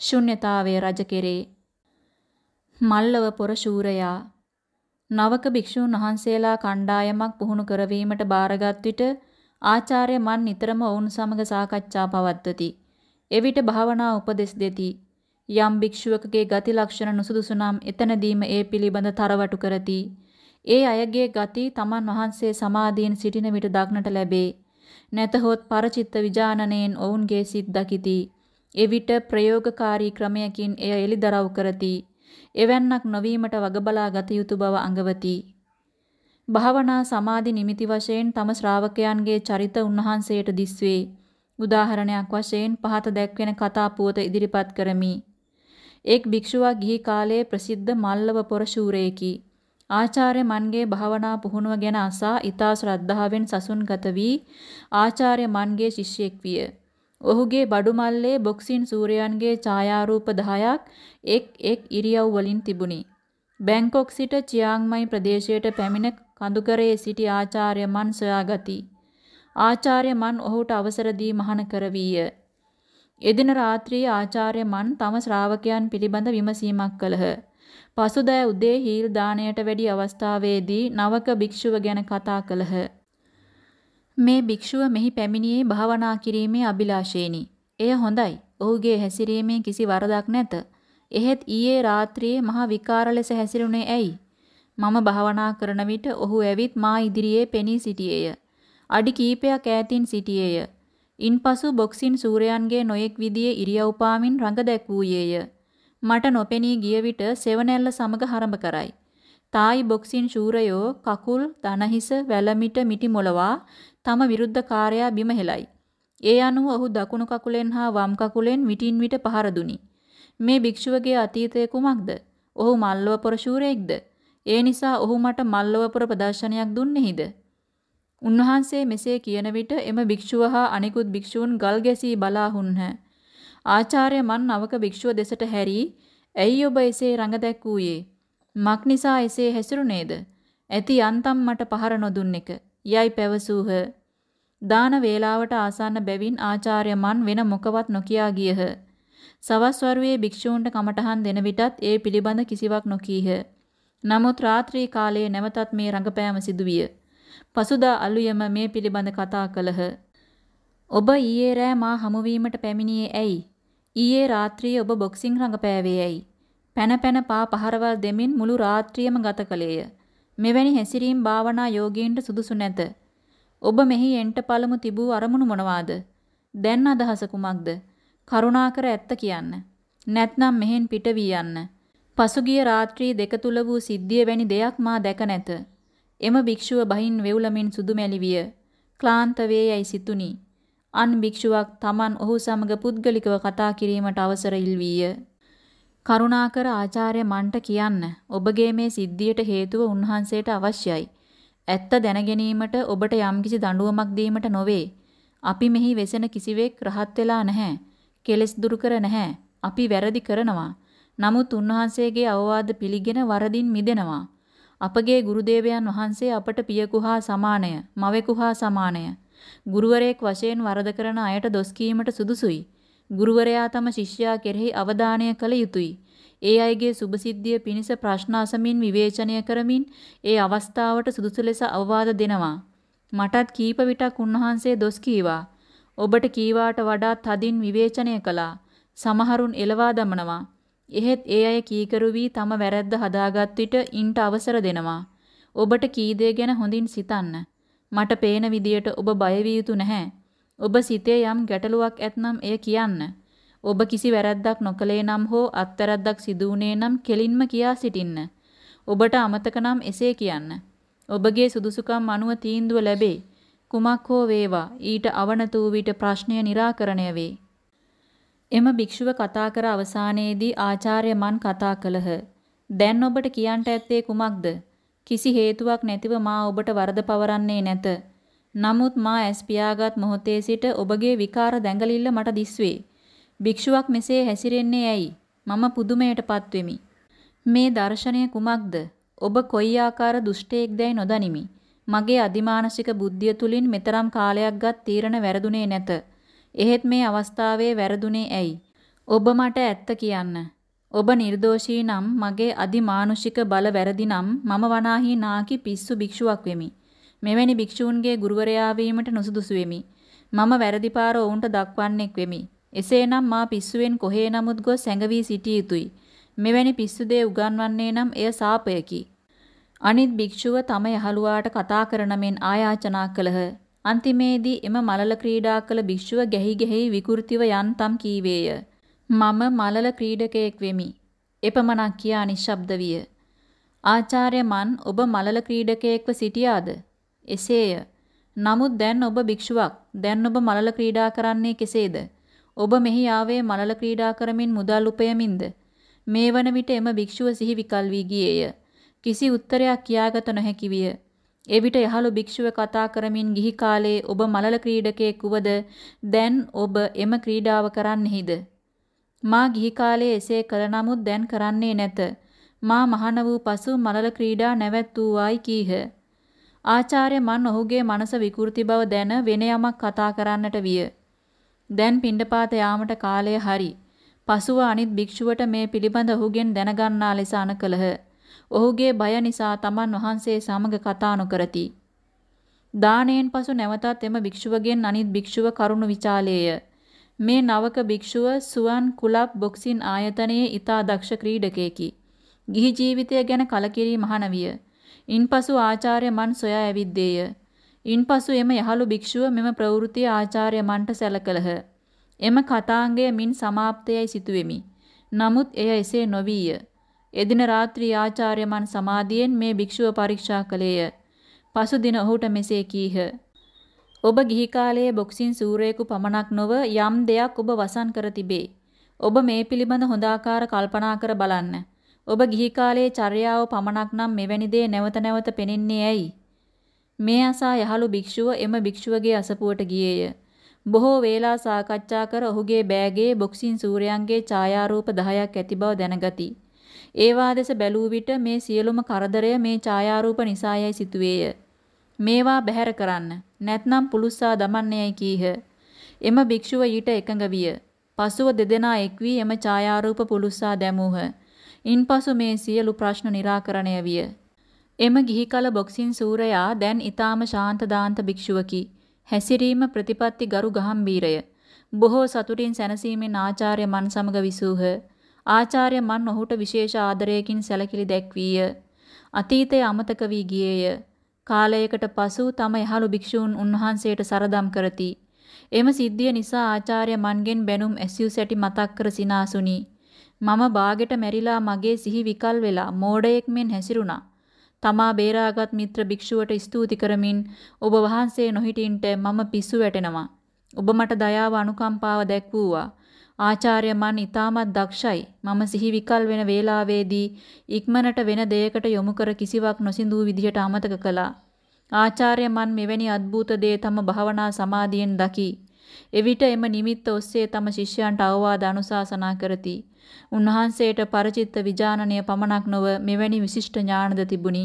ශුන්්‍යතාවයේ රජ කෙරේ. මල්ලව පොර ශූරයා නවක භික්ෂූන් වහන්සේලා කණ්ඩායමක් පුහුණු කරවීමට බාරගත් විට ආචාර්ය මන් නිතරම ඔවුන් සමග සාකච්ඡා පවත්වති. එවිට භාවනා උපදෙස් දෙති. යම් භික්ෂුවකගේ ගති ලක්ෂණ නුසුදුසු නම් එතනදීම ඒ පිළිබඳ තරවටු කරති. ඒ අයගේ ගති තමන් වහන්සේ සමාධියෙන් සිටින විට දක්නට ලැබේ. නැතහොත් පරචිත්ත විජානනයෙන් ඔවුන්ගේ සිත් දකිති. එවිට ප්‍රයෝගකාරී ක්‍රමයකින් එය එලිදරව් කරති. එවැන්නක් නොවීමට වගබලා ගත යුතු බව අඟවති. භාවනා සමාධි නිමිති වශයෙන් තම ශ්‍රාවකයන්ගේ චරිත උන්වහන්සේට දිස්වේ. උදාහරණයක් වශයෙන් පහත දැක්වෙන කතා පුවත ඉදිරිපත් කරමි. එක් භික්ෂුවක් ගිහි කාලයේ ප්‍රසිද්ධ මල්ලව පොර ශූරයෙකි. ආචාර්ය මන්ගේ භාවනා පුහුණුව ගැන අසා ඊතා ශ්‍රද්ධාවෙන් සසුන්ගත වී ආචාර්ය මන්ගේ ශිෂ්‍යෙක් විය. ඔහුගේ බඩු මල්ලේ බොක්සින් සූරයන්ගේ ඡායාරූප 10ක් එක් එක් ඉරියව් වලින් තිබුණි. බැංකොක් සිට චියාංමයි ප්‍රදේශයට පැමිණ කඳුකරයේ සිටි ආචාර්ය මන් සොයාගති. ආචාර්ය මන් ඔහුට අවසර දී මහාන කරවීය. එදින රාත්‍රියේ ආචාර්ය මන් තම ශ්‍රාවකයන් පිළිබඳ විමසීමක් කළහ. පසුදෑ උදේ හීල් දාණයට වැඩි අවස්ථාවේදී නවක භික්ෂුව ගැන කතා කළහ. මේ භික්ෂුව මෙහි පැමිණියේ භාවනා කිරීමේ අභිලාෂයෙනි. එය හොඳයි. ඔහුගේ හැසිරීමේ කිසි වරදක් නැත. එහෙත් ඊයේ රාත්‍රියේ මහා විකාර ලෙස හැසිරුණේ ඇයි? මම භාවනා කරන විට ඔහු ඇවිත් මා ඉදිරියේ පෙනී සිටියේය. අඩි කීපයක් ඈතින් සිටියේය. ඉන්පසු බොක්සින් සූරයන්ගේ නොයෙක් විදියේ ඉරියව් පාමින් රඟ දැක්වූයේය. මට නොපෙනී ගිය විට සෙවණැල්ල සමග හරඹ කරයි. තායි බොක්සින් ශූරයෝ කකුල් දනහිස වැලමිට මිටි මොලවා තම විරුද්ධකාරයා බිම හෙලයි. ඒ අනුව ඔහු දකුණු කකුලෙන් හා වම් කකුලෙන් විටින් විට පහර දුනි. මේ භික්ෂුවගේ අතීතය කුමක්ද? ඔහු මල්ලව පොර ශූරයෙක්ද? ඒ නිසා ඔහු මට මල්ලව පොර ප්‍රදර්ශනයක් දුන්නේහිද? උන්වහන්සේ මෙසේ කියන විට එම භික්ෂුව හා අනිකුත් භික්ෂූන් ගල් ගැසී බලා හුන්හ. ආචාර්ය මන් නවක භික්ෂුව දෙසට හැරී "ඇයි ඔබ එසේ රඟ දැක්වූයේ? මක් නිසා එසේ හැසිරුණේද? ඇති යන්තම් මට පහර නොදුන්නේක" යයි පැවසූහ. දාන වේලාවට ආසන්න බැවින් ආචාර්ය මන් වෙන මොකවත් නොකියා ගියහ. සවස් වරුවේ භික්ෂූන්ට කමටහන් දෙන විටත් ඒ පිළිබඳ කිසිවක් නොකීහ. නමුත් රාත්‍රී කාලයේ නැවතත් මේ රඟපෑම සිදුවිය. පසුදා අලුයම මේ පිළිබඳ කතා කළහ. ඔබ ඊයේ රෑ මා හමුවීමට පැමිණියේ ඇයි? ඊයේ රාත්‍රියේ ඔබ බොක්සිං රඟපෑවේ ඇයි? පැන පැන පා පහරවල් දෙමින් මුළු රාත්‍රියම ගත කළේය. මෙවැනි හැසිරීම් භාවනා යෝගීන්ට සුදුසු නැත. ඔබ මෙහි එන්ට පළමු තිබූ අරමුණු මොනවාද? දැන් අදහස කුමක්ද? කරුණාකර ඇත්ත කියන්න. නැත්නම් මෙහෙන් පිට වී යන්න. පසුගිය රාත්‍රී දෙක තුල වූ සිද්ධිය වැනි දෙයක් මා දැක නැත. එම භික්ෂුව බහින් වෙවුලමින් සුදුමැලි විය. ක්ලාන්ත වේයයි සිතුනි. අන් භික්ෂුවක් Taman ඔහු සමග පුද්ගලිකව කතා කිරීමට අවසර ඉල්වීය. කරුණාකර ආචාර්ය මන්ට කියන්න ඔබගේ මේ සිද්ධියට හේතුව උන්වහන්සේට අවශ්‍යයි. ඇත්ත දැනගැනීමට ඔබට යම්කිසි දඬුවමක් දීමට නොවේ. අපි මෙහි වෙසෙන කිසිවෙක් රහත් වෙලා නැහැ. කෙලෙස් දුරු කර නැහැ. අපි වැරදි කරනවා. නමුත් උන්වහන්සේගේ අවවාද පිළිගෙන වරදින් මිදෙනවා. අපගේ ගුරුදේවයන් වහන්සේ අපට පියෙකු හා සමානය, මවෙකු හා සමානය. ගුරුවරයෙක් වශයෙන් වරද කරන අයට දොස් කීමට සුදුසුයි. ගුරුවරයා තම ශිෂ්‍යයා කෙරෙහි අවධානය කළ යුතුය. ඒ අයගේ සුභසිද්ධිය පිණිස ප්‍රශ්න අසමින් විවේචනය කරමින් ඒ අවස්ථාවට සුදුසු ලෙස අවවාද දෙනවා. මටත් කීප විටක් උන්වහන්සේ දොස් කීවා. ඔබට කීවාට වඩා තදින් විවේචනය කළා. සමහරුන් එලවා දමනවා. එහෙත් ඒ අය කීකරු වී තම වැරැද්ද හදාගත් විට ඉන්ට අවසර දෙනවා. ඔබට කී දේ ගැන හොඳින් සිතන්න. මට පේන විදියට ඔබ බය විය යුතු නැහැ. ඔබ සිතේ යම් ගැටලුවක් ඇතනම් එය කියන්න. ඔබ කිසි වැරැද්දක් නොකළේ නම් හෝ අත්වැරද්දක් සිදු වුණේ නම් කෙලින්ම කියා සිටින්න. ඔබට අමතක නම් එසේ කියන්න. ඔබගේ සුදුසුකම් අනුව තීන්දුව ලැබේ. කුමක් හෝ වේවා ඊට අවනත වූ විට ප්‍රශ්නය निराකරණය වේ. එම භික්ෂුව කතා කර අවසානයේදී ආචාර්ය මන් කතා කළහ. දැන් ඔබට කියන්ට ඇත්තේ කුමක්ද? කිසි හේතුවක් නැතිව මා ඔබට වරද පවරන්නේ නැත. නමුත් මා ඇස් පියාගත් මොහොතේ සිට ඔබගේ විකාර දැඟලිල්ල මට දිස්වේ. භික්ෂුවක් මෙසේ හැසිරෙන්නේ ඇයි? මම පුදුමයටපත් වෙමි. මේ දර්ශනය කුමක්ද? ඔබ කොයි ආකාර දුෂ්ටයෙක්දැයි නොදනිමි. මගේ අදිමානසික බුද්ධිය තුලින් මෙතරම් කාලයක් ගත් තීරණ වැරදුනේ නැත. එහෙත් මේ අවස්ථාවේ වැරදුනේ ඇයි? ඔබ මට ඇත්ත කියන්න. ඔබ නිර්දෝෂී නම් මගේ අදිමානුෂික බල වැරදි නම් මම වනාහි නාකි පිස්සු භික්ෂුවක් වෙමි. මෙවැනි භික්ෂූන්ගේ ගුරුවරයා වීමට නුසුදුසු වෙමි. මම වැරදි පාර ඔවුන්ට දක්වන්නෙක් වෙමි. එසේනම් මා පිස්සුවෙන් කොහේ නමුත් ගොස් සැඟවී සිටිය යුතුය. මෙවැනි පිස්සු දේ උගන්වන්නේ නම් එය සාපයකි. අනිත් භික්ෂුව තම යහළුවාට කතා කරන මෙන් ආයාචනා කළහ. අන්තිමේදී එම මලල ක්‍රීඩා කළ භික්ෂුව ගැහි ගැහි විකෘතිව යන්තම් කීවේය. මම මලල ක්‍රීඩකයෙක් වෙමි. එපමණක් කියා නිශ්ශබ්ද විය. ආචාර්ය මන් ඔබ මලල ක්‍රීඩකයෙක්ව සිටියාද? එසේය. නමුත් දැන් ඔබ භික්ෂුවක්. දැන් ඔබ මලල ක්‍රීඩා කරන්නේ කෙසේද? ඔබ මෙහි ආවේ මලල ක්‍රීඩා කරමින් මුදල් උපයමින්ද? මේ වන විට එම භික්ෂුව සිහි විකල් වී ගියේය. කිසි උත්තරයක් කියාගත නොහැකි විය. එවිට යහළු භික්ෂුව කතා කරමින් ගිහි කාලේ ඔබ මලල ක්‍රීඩකයෙක් වුවද දැන් ඔබ එම ක්‍රීඩාව කරන්නෙහිද? මා ගිහි කාලේ එසේ කළ නමුත් දැන් කරන්නේ නැත. මා මහාන වූ පසු මලල ක්‍රීඩා නැවැත්වූවායි කීහ. ආචාර්ය මන් ඔහුගේ මනස විකෘති බව දැන වෙන යමක් කතා කරන්නට විය. දැන් පිණ්ඩපාත යාමට කාලය හරි. පසුව අනිත් භික්ෂුවට මේ පිළිබඳ ඔහුගෙන් දැනගන්නා ලෙස අනකලහ. ඔහුගේ බය නිසා තමන් වහන්සේ සමග කතා නොකරති. දාණයෙන් පසු නැවතත් එම භික්ෂුවගෙන් අනිත් භික්ෂුව කරුණ විචාලේය. මේ නවක භික්ෂුව සුවන් කුලප් බොක්සින් ආයතනයේ ඊතා දක්ෂ ක්‍රීඩකයෙකි. ගිහි ජීවිතය ගැන කලකිරී මහානවිය. ඉන්පසු ආචාර්ය මන් සොයා ඇවිද්දේය. ඉන්පසු එම යහළු භික්ෂුව මෙම ප්‍රවෘත්තිය ආචාර්ය මන්ට සැලකලහ. එම කතාංගය මින් સમાප්තයයි සිතුවෙමි. නමුත් එය එසේ නොවීය. එදින රාත්‍රී ආචාර්ය මන් සමාධියෙන් මේ භික්ෂුව පරීක්ෂා කළේය. පසු දින ඔහුට මෙසේ කීහ. ඔබ ගිහි කාලයේ බොක්සින් සූරයෙකු පමණක් නොව යම් දෙයක් ඔබ වසන් කර තිබේ. ඔබ මේ පිළිබඳ හොඳාකාර කල්පනා කර බලන්න. ඔබ ගිහි කාලයේ චර්යාව පමණක් නම් මෙවැනි දේ නැවත නැවත පෙනෙන්නේ ඇයි? මේ අසා යහළු භික්ෂුව එම භික්ෂුවගේ අසපුවට ගියේය. බොහෝ වේලා සාකච්ඡා කර ඔහුගේ බෑගේ බොක්සින් සූරයන්ගේ ඡායාරූප 10ක් ඇති බව දැනගති. ඒවා දෙස බැලූ විට මේ සියලුම කරදරය මේ ඡායාරූප නිසායයි සිතුවේය. මේවා බැහැර කරන්න. නැත්නම් පුලුස්සා දමන්නේයි කීහ. එම භික්ෂුව ඊට එකඟ විය. පසුව දෙදෙනා එක් වී එම ඡායාරූප පුලුස්සා දැමූහ. ඉන්පසු මේ සියලු ප්‍රශ්න निराකරණය විය. එම ගිහි කල බොක්සින් සූරයා දැන් ඊටාම ශාන්ත දාන්ත භික්ෂුවකි. හැසිරීම ප්‍රතිපත්ති ගරු ගහම්බීරය. බොහෝ සතුටින් සැනසීමෙන් ආචාර්ය මන් සමග විසූහ. ආචාර්ය මන් ඔහුට විශේෂ ආදරයකින් සැලකිලි දැක්වීය. අතීතය අමතක වී ගියේය. කාලයකට පසු තම යහළු භික්ෂූන් උන්වහන්සේට සරදම් කරති. එම සිද්ධිය නිසා ආචාර්ය මන්ගෙන් බැනුම් ඇසියු සැටි මතක් කර සිනාසුනි. මම බාගෙට මැරිලා මගේ සිහි විකල් වෙලා මෝඩයෙක් මෙන් හැසිරුණා. තමා බේරාගත් මිත්‍ර භික්ෂුවට ස්තුති කරමින් ඔබ වහන්සේ නොහිටින්ට මම පිස්සු වැටෙනවා. ඔබ මට දයාව අනුකම්පාව දැක්වුවා. ආචාර්ය මන් ඊටමත් දක්ෂයි. මම සිහි විකල් වෙන වේලාවේදී ඉක්මනට වෙන දෙයකට යොමු කර කිසිවක් නොසිඳූ විදිහට අමතක කළා. ආචාර්ය මන් මෙවැනි අద్భుත දේ තම භාවනා සමාධියෙන් දකි. එවිට එම නිමිත්ත ඔස්සේ තම ශිෂ්‍යයන්ට අවවාද අනුශාසනා කරති. උන්වහන්සේට පරචිත්ත විජානනය පමණක් නොව මෙවැනි විශිෂ්ට ඥානද තිබුණි.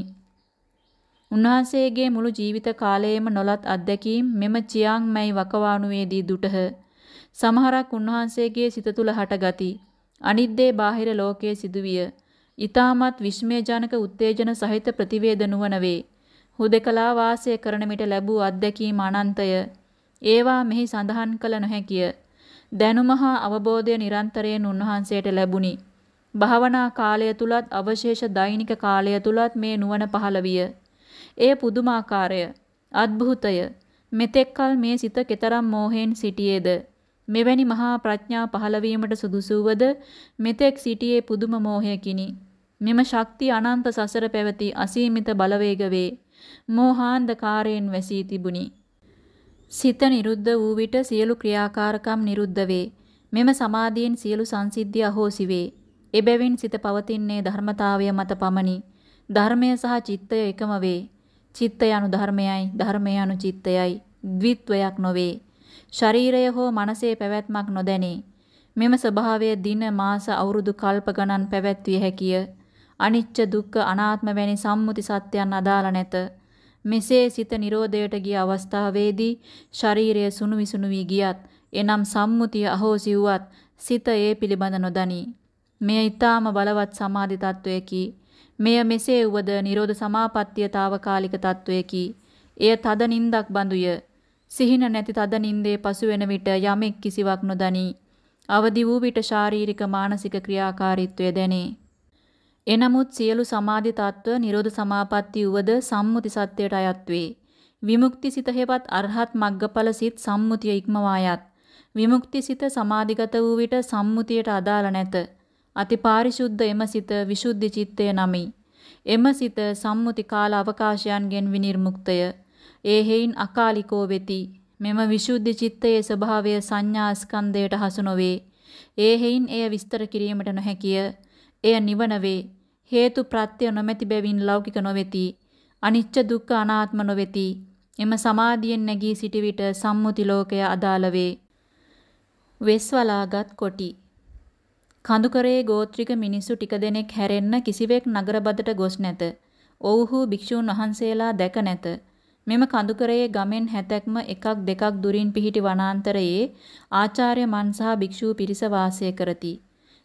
උන්වහන්සේගේ මුළු ජීවිත කාලයේම නොලත් අත්දැකීම් මෙම චියාං මැයි වකවානුවේදී දුටහ. සමහරක් උන්වහන්සේගේ සිත තුළ හටගති. අනිත් දේ බාහිර ලෝකයේ සිදුවිය. ඊටමත් විස්මයජනක උත්තේජන සහිත ප්‍රතිවේද නුවණ වේ. හුදකලා වාසය කරන මිට ලැබූ අත්දැකීම් අනන්තය. ඒවා මෙහි සඳහන් කළ නොහැකිය. දැනුම හා අවබෝධය නිරන්තරයෙන් උන්වහන්සේට ලැබුණි. භාවනා කාලය තුලත් අවශේෂ දෛනික කාලය තුලත් මේ නුවණ පහළ විය. එය පුදුමාකාරය, අద్භූතය. මෙතෙක්කල් මේ සිත කෙතරම් මෝහයෙන් සිටියේද? මෙවැනි මහා ප්‍රඥා පහළවීමට සුදුසුවද මෙතෙක් සිටියේ පුදුම මෝහයකිනි. මෙම ශක්තිය අනන්ත සසර පැවති අසීමිත බලවේග වේ. මෝහාන්ධකාරයෙන් වැසී තිබුණි. සිත නිරුද්ධ වූ විට සියලු ක්‍රියාකාරකම් නිරුද්ධ වේ. මෙම සමාධියෙන් සියලු සංසිද්ධිය අහෝසි වේ. එබැවින් සිත පවතින්නේ ධර්මතාවය මත පමණි. ධර්මය සහ චිත්තය එකම වේ. චිත්තය anu ධර්මයයි, ධර්මය anu චිත්තයයි. ද්විත්වයක් නොවේ. ශරීරය හෝ මනසේ පැවැත්මක් නොදැනේ. මෙම ස්වභාවය දින මාස අවුරුදු කල්ප ගණන් පැවැත්විය හැකිය. අනිච්ච දුක්ඛ අනාත්ම වැනි සම්මුති සත්‍යයන් අදාළ නැත. මෙසේ සිත නිරෝධයට ගිය අවස්ථාවේදී ශරීරය සුණු විසුණු වී ගියත් එනම් සම්මුතිය අහෝසි වුවත් සිත ඒ පිළිබඳ නොදනී. මෙය ඊටාම බලවත් සමාධි තත්වයකි. මෙය මෙසේ වුවද නිරෝධ සමාපත්තිය తాවකාලික තත්වයකි. එය තද නින්දක් බඳුය. සිහින නැති තද නින්දේ පසු වෙන විට යමෙක් කිසිවක් නොදනී. අවදි වූ විට ශාරීරික මානසික ක්‍රියාකාරීත්වය දැනේ. එනමුත් සියලු සමාධි තත්ත්ව නිරෝධ සමාපatti උවද සම්මුති සත්‍යයට අයත් වේ. විමුක්ති සිත හේවත් අරහත් මග්ගඵල සිත් සම්මුතිය ඉක්මවායත්. විමුක්ති සිත සමාධිගත වූ විට සම්මුතියට අදාළ නැත. අතිපාරිශුද්ධ එම සිත විසුද්ධි චිත්තය නමි. එම සිත සම්මුති කාල අවකාශයන්ගෙන් විනිර්මුක්තය. ඒ හේයින් අකාලිකෝ වෙති. මෙම විසුද්ධි චිත්තයේ ස්වභාවය සංඥා ස්කන්ධයට හසු නොවේ. ඒ හේයින් එය විස්තර කිරීමට නොහැකිය. එය නිවන වේ. හේතු ප්‍රත්‍ය නොමැති බැවින් ලෞකික නොවේති. අනිච්ච දුක්ඛ අනාත්ම නොවේති. එම සමාධියෙන් නැගී සිටි විට සම්මුති ලෝකය අදාළ වේ. වෙස්වලාගත් කොටි කඳුකරේ ගෝත්‍රික මිනිසු ටික දෙනෙක් හැරෙන්න කිසිවෙක් නගරබදට ගොස් නැත. ඔව්හු භික්ෂූන් වහන්සේලා දැක නැත. මෙම කඳුකරයේ ගමෙන් හැතැක්ම එකක් දෙකක් දුරින් පිහිටි වනාන්තරයේ ආචාර්ය මන් සහ භික්ෂූ පිරිස වාසය කරති.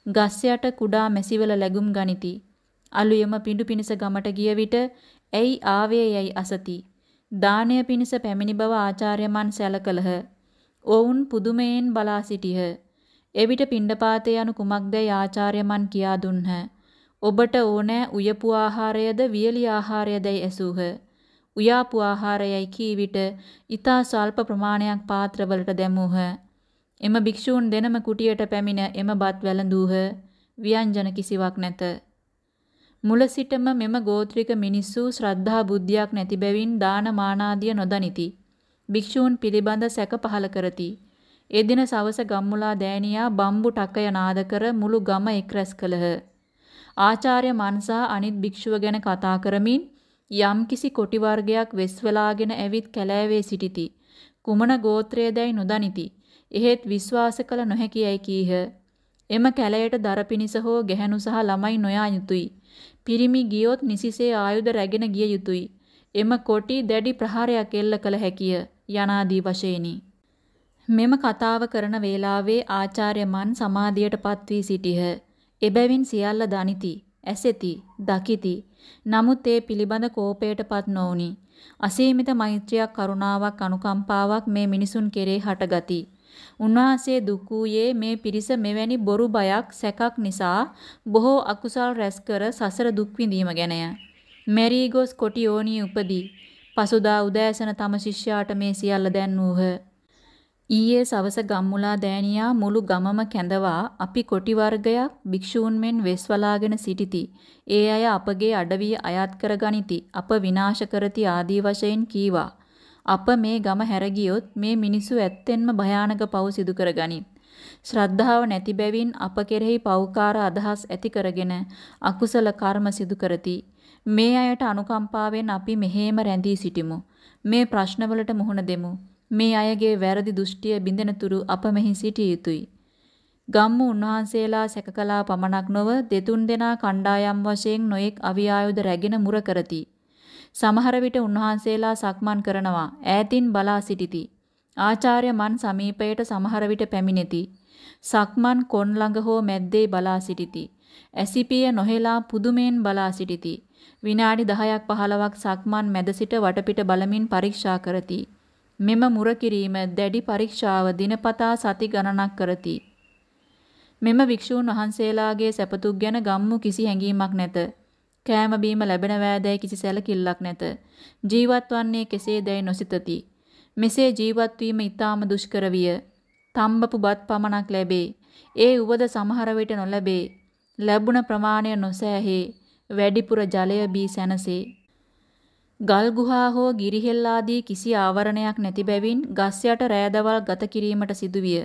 ගස් යට කුඩා මැසිවල läගුම් ගනිති. අලුයම පිඬු පිනිස ගමට ගිය විට ඇයි ආවේ යයි අසති. දානය පිණිස පැමිණි බව ආචාර්ය මන් සැලකලහ. ඔවුන් පුදුමයෙන් බලා සිටියහ. එවිට පිණ්ඩපාතේ යනු කුමක්දයි ආචාර්ය මන් කියා දුන්හ. ඔබට ඕනෑ උයපු ආහාරයද වියලි ආහාරයදයි ඇසූහ. උයාපු ආහාරයයි කී විට ඊතා සල්ප ප්‍රමාණයක් පාත්‍රවලට දැමූහ. එම භික්ෂූන් දෙනම කුටියට පැමිණ එම බත් වැළඳූහ. ව්‍යංජන කිසිවක් නැත. මුල සිටම මෙම ගෝත්‍රික මිනිස්සු ශ්‍රද්ධා බුද්ධියක් නැති බැවින් දාන මානාදිය නොදනිති. භික්ෂූන් පිළිබඳ සැක පහල කරති. එදින සවස ගම්මුලා දෑනියා බම්බු ටකය නාද කර මුළු ගම එක් රැස් කළහ. ආචාර්ය මන්සා අනිත් භික්ෂුව ගැන කතා කරමින් යම්කිසි කොටි වර්ගයක් වෙස්වලාගෙන ඇවිත් කැලෑවේ සිටිති. කුමන ගෝත්‍රයේදයි නොදනිති. එහෙත් විශ්වාස කළ නොහැකියයි කීහ. එම කැලයට දර පිනිස හෝ ගැහැණු සහ ළමයි නොයා යුතුය. පිරිමි ගියොත් නිසිසේ ආයුධ රැගෙන ගිය යුතුය. එම කොටි දැඩි ප්‍රහාරයක් එල්ල කළ හැකිය. යනාදී වශයෙනි. මෙම කතාව කරන වේලාවේ ආචාර්ය මන් සමාධියටපත් වී සිටියහ. එබැවින් සියල්ල දනිති, ඇසෙති, දකිති. නමුත් ඒ පිළිබඳ කෝපයටපත් නොවුනි. අසීමිත මෛත්‍රියක්, කරුණාවක්, අනුකම්පාවක් මේ මිනිසුන් කෙරේ හටගති. උන්වහන්සේ දුක් වූයේ මේ පිරිස මෙවැනි බොරු බයක්, සැකක් නිසා බොහෝ අකුසල් රැස් කර සසර දුක් විඳීම ගැනය. මෙරී ගොස් කොටි යෝනියේ උපදී. පසුදා උදෑසන තම ශිෂ්‍යයාට මේ සියල්ල දැන්වූහ. ඊයේ සවස ගම්මුලා දෑනියා මුළු ගමම කැඳවා අපි කොටි වර්ගයක් භික්ෂූන් මෙන් වෙස්වලාගෙන සිටිති. ඒ අය අපගේ අඩවිය අයත් කරගනිති. අප විනාශ කරති ආදී වශයෙන් කීවා. අප මේ ගම හැර මේ මිනිසු ඇත්තෙන්ම භයානක පව් සිදු කරගනිත්. ශ්‍රද්ධාව නැති බැවින් අප කෙරෙහි පෞකාර අදහස් ඇති කරගෙන අකුසල කර්ම සිදු කරති. මේ අයට අනුකම්පාවෙන් අපි මෙහෙම රැඳී සිටිමු. මේ ප්‍රශ්නවලට මුහුණ දෙමු. මේ අයගේ වැරදි දෘෂ්ටිය බිඳෙනතුරු අප මෙහි සිටිය යුතුය. ගම්මු උන්වහන්සේලා සැකකලා පමණක් නොව දෙතුන් දෙනා කණ්ඩායම් වශයෙන් නොයෙක් අවි ආයුධ රැගෙන මුර කරති. සමහර විට උන්වහන්සේලා සක්මන් කරනවා ඈතින් බලා සිටිති. ආචාර්ය මන් සමීපයට සමහර විට පැමිණෙති. සක්මන් කොන් ළඟ හෝ මැද්දේ බලා සිටිති. ඇසිපිය නොහෙලා පුදුමෙන් බලා සිටිති. විනාඩි 10ක් 15ක් සක්මන් මැද සිට වටපිට බලමින් පරීක්ෂා කරති. මෙම මුර කිරීම දැඩි පරීක්ෂාව දිනපතා සති ගණනක් කරති. මෙම වික්ෂූන් වහන්සේලාගේ සැපතුක් ගැන ගම්මු කිසි හැඟීමක් නැත. කෑම බීම ලැබෙන වෑදැයි කිසි සැලකිල්ලක් නැත. ජීවත් වන්නේ කෙසේදැයි නොසිතති. මෙසේ ජීවත් වීම ඊටාම දුෂ්කර විය. තම්බපු බත් පමණක් ලැබේ. ඒ උවද සමහර විට නොලැබේ. ලැබුණ ප්‍රමාණය නොසෑහේ. වැඩිපුර ජලය බී සැනසේ. ගල් ගුහා හෝ ගිරිහෙල් ආදී කිසි ආවරණයක් නැති බැවින් ගස් යට රෑදවල් ගත කිරීමට සිදුවිය.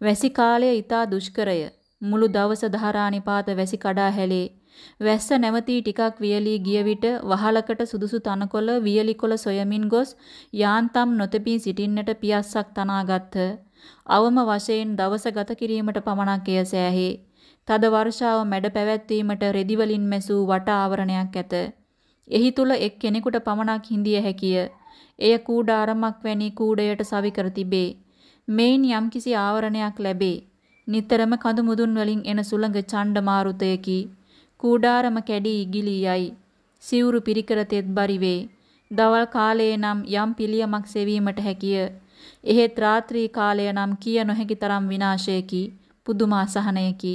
වැසි කාලය ඊතා දුෂ්කරය. මුළු දවස ධාරා නිපාත වැසි කඩා හැලේ. වැස්ස නැවතී ටිකක් වියලී ගිය විට වහලකට සුදුසු තනකොළ වියලිකොළ සොයමින් ගොස් යාන්තම් නොතෙපී සිටින්නට පියස්සක් තනාගත්හ. අවම වශයෙන් දවස ගත කිරීමට පමණක් එය සෑහේ. තද වර්ෂාව මැඩ පැවැත්වීමට රෙදි වලින් මැසූ වට ආවරණයක් ඇත. එහි තුල එක් කෙනෙකුට පමණක් හිඳිය හැකිය. එය කූඩාරමක් වැනි කූඩයට සවි කර තිබේ. මේන් යම්කිසි ආවරණයක් ලැබේ. නිතරම කඳු මුදුන් වලින් එන සුළඟ ඡණ්ඩ මාරුතයකි. කූඩාරම කැඩී ඉගිලී යයි. සිවුරු පිරිකර තෙත් බරි වේ. දවල් කාලයේ නම් යම් පිළියමක් සෙවීමට හැකිය. එහෙත් රාත්‍රී කාලය නම් කිය නොහැකි තරම් විනාශයකි. පුදුම අසහනයකි.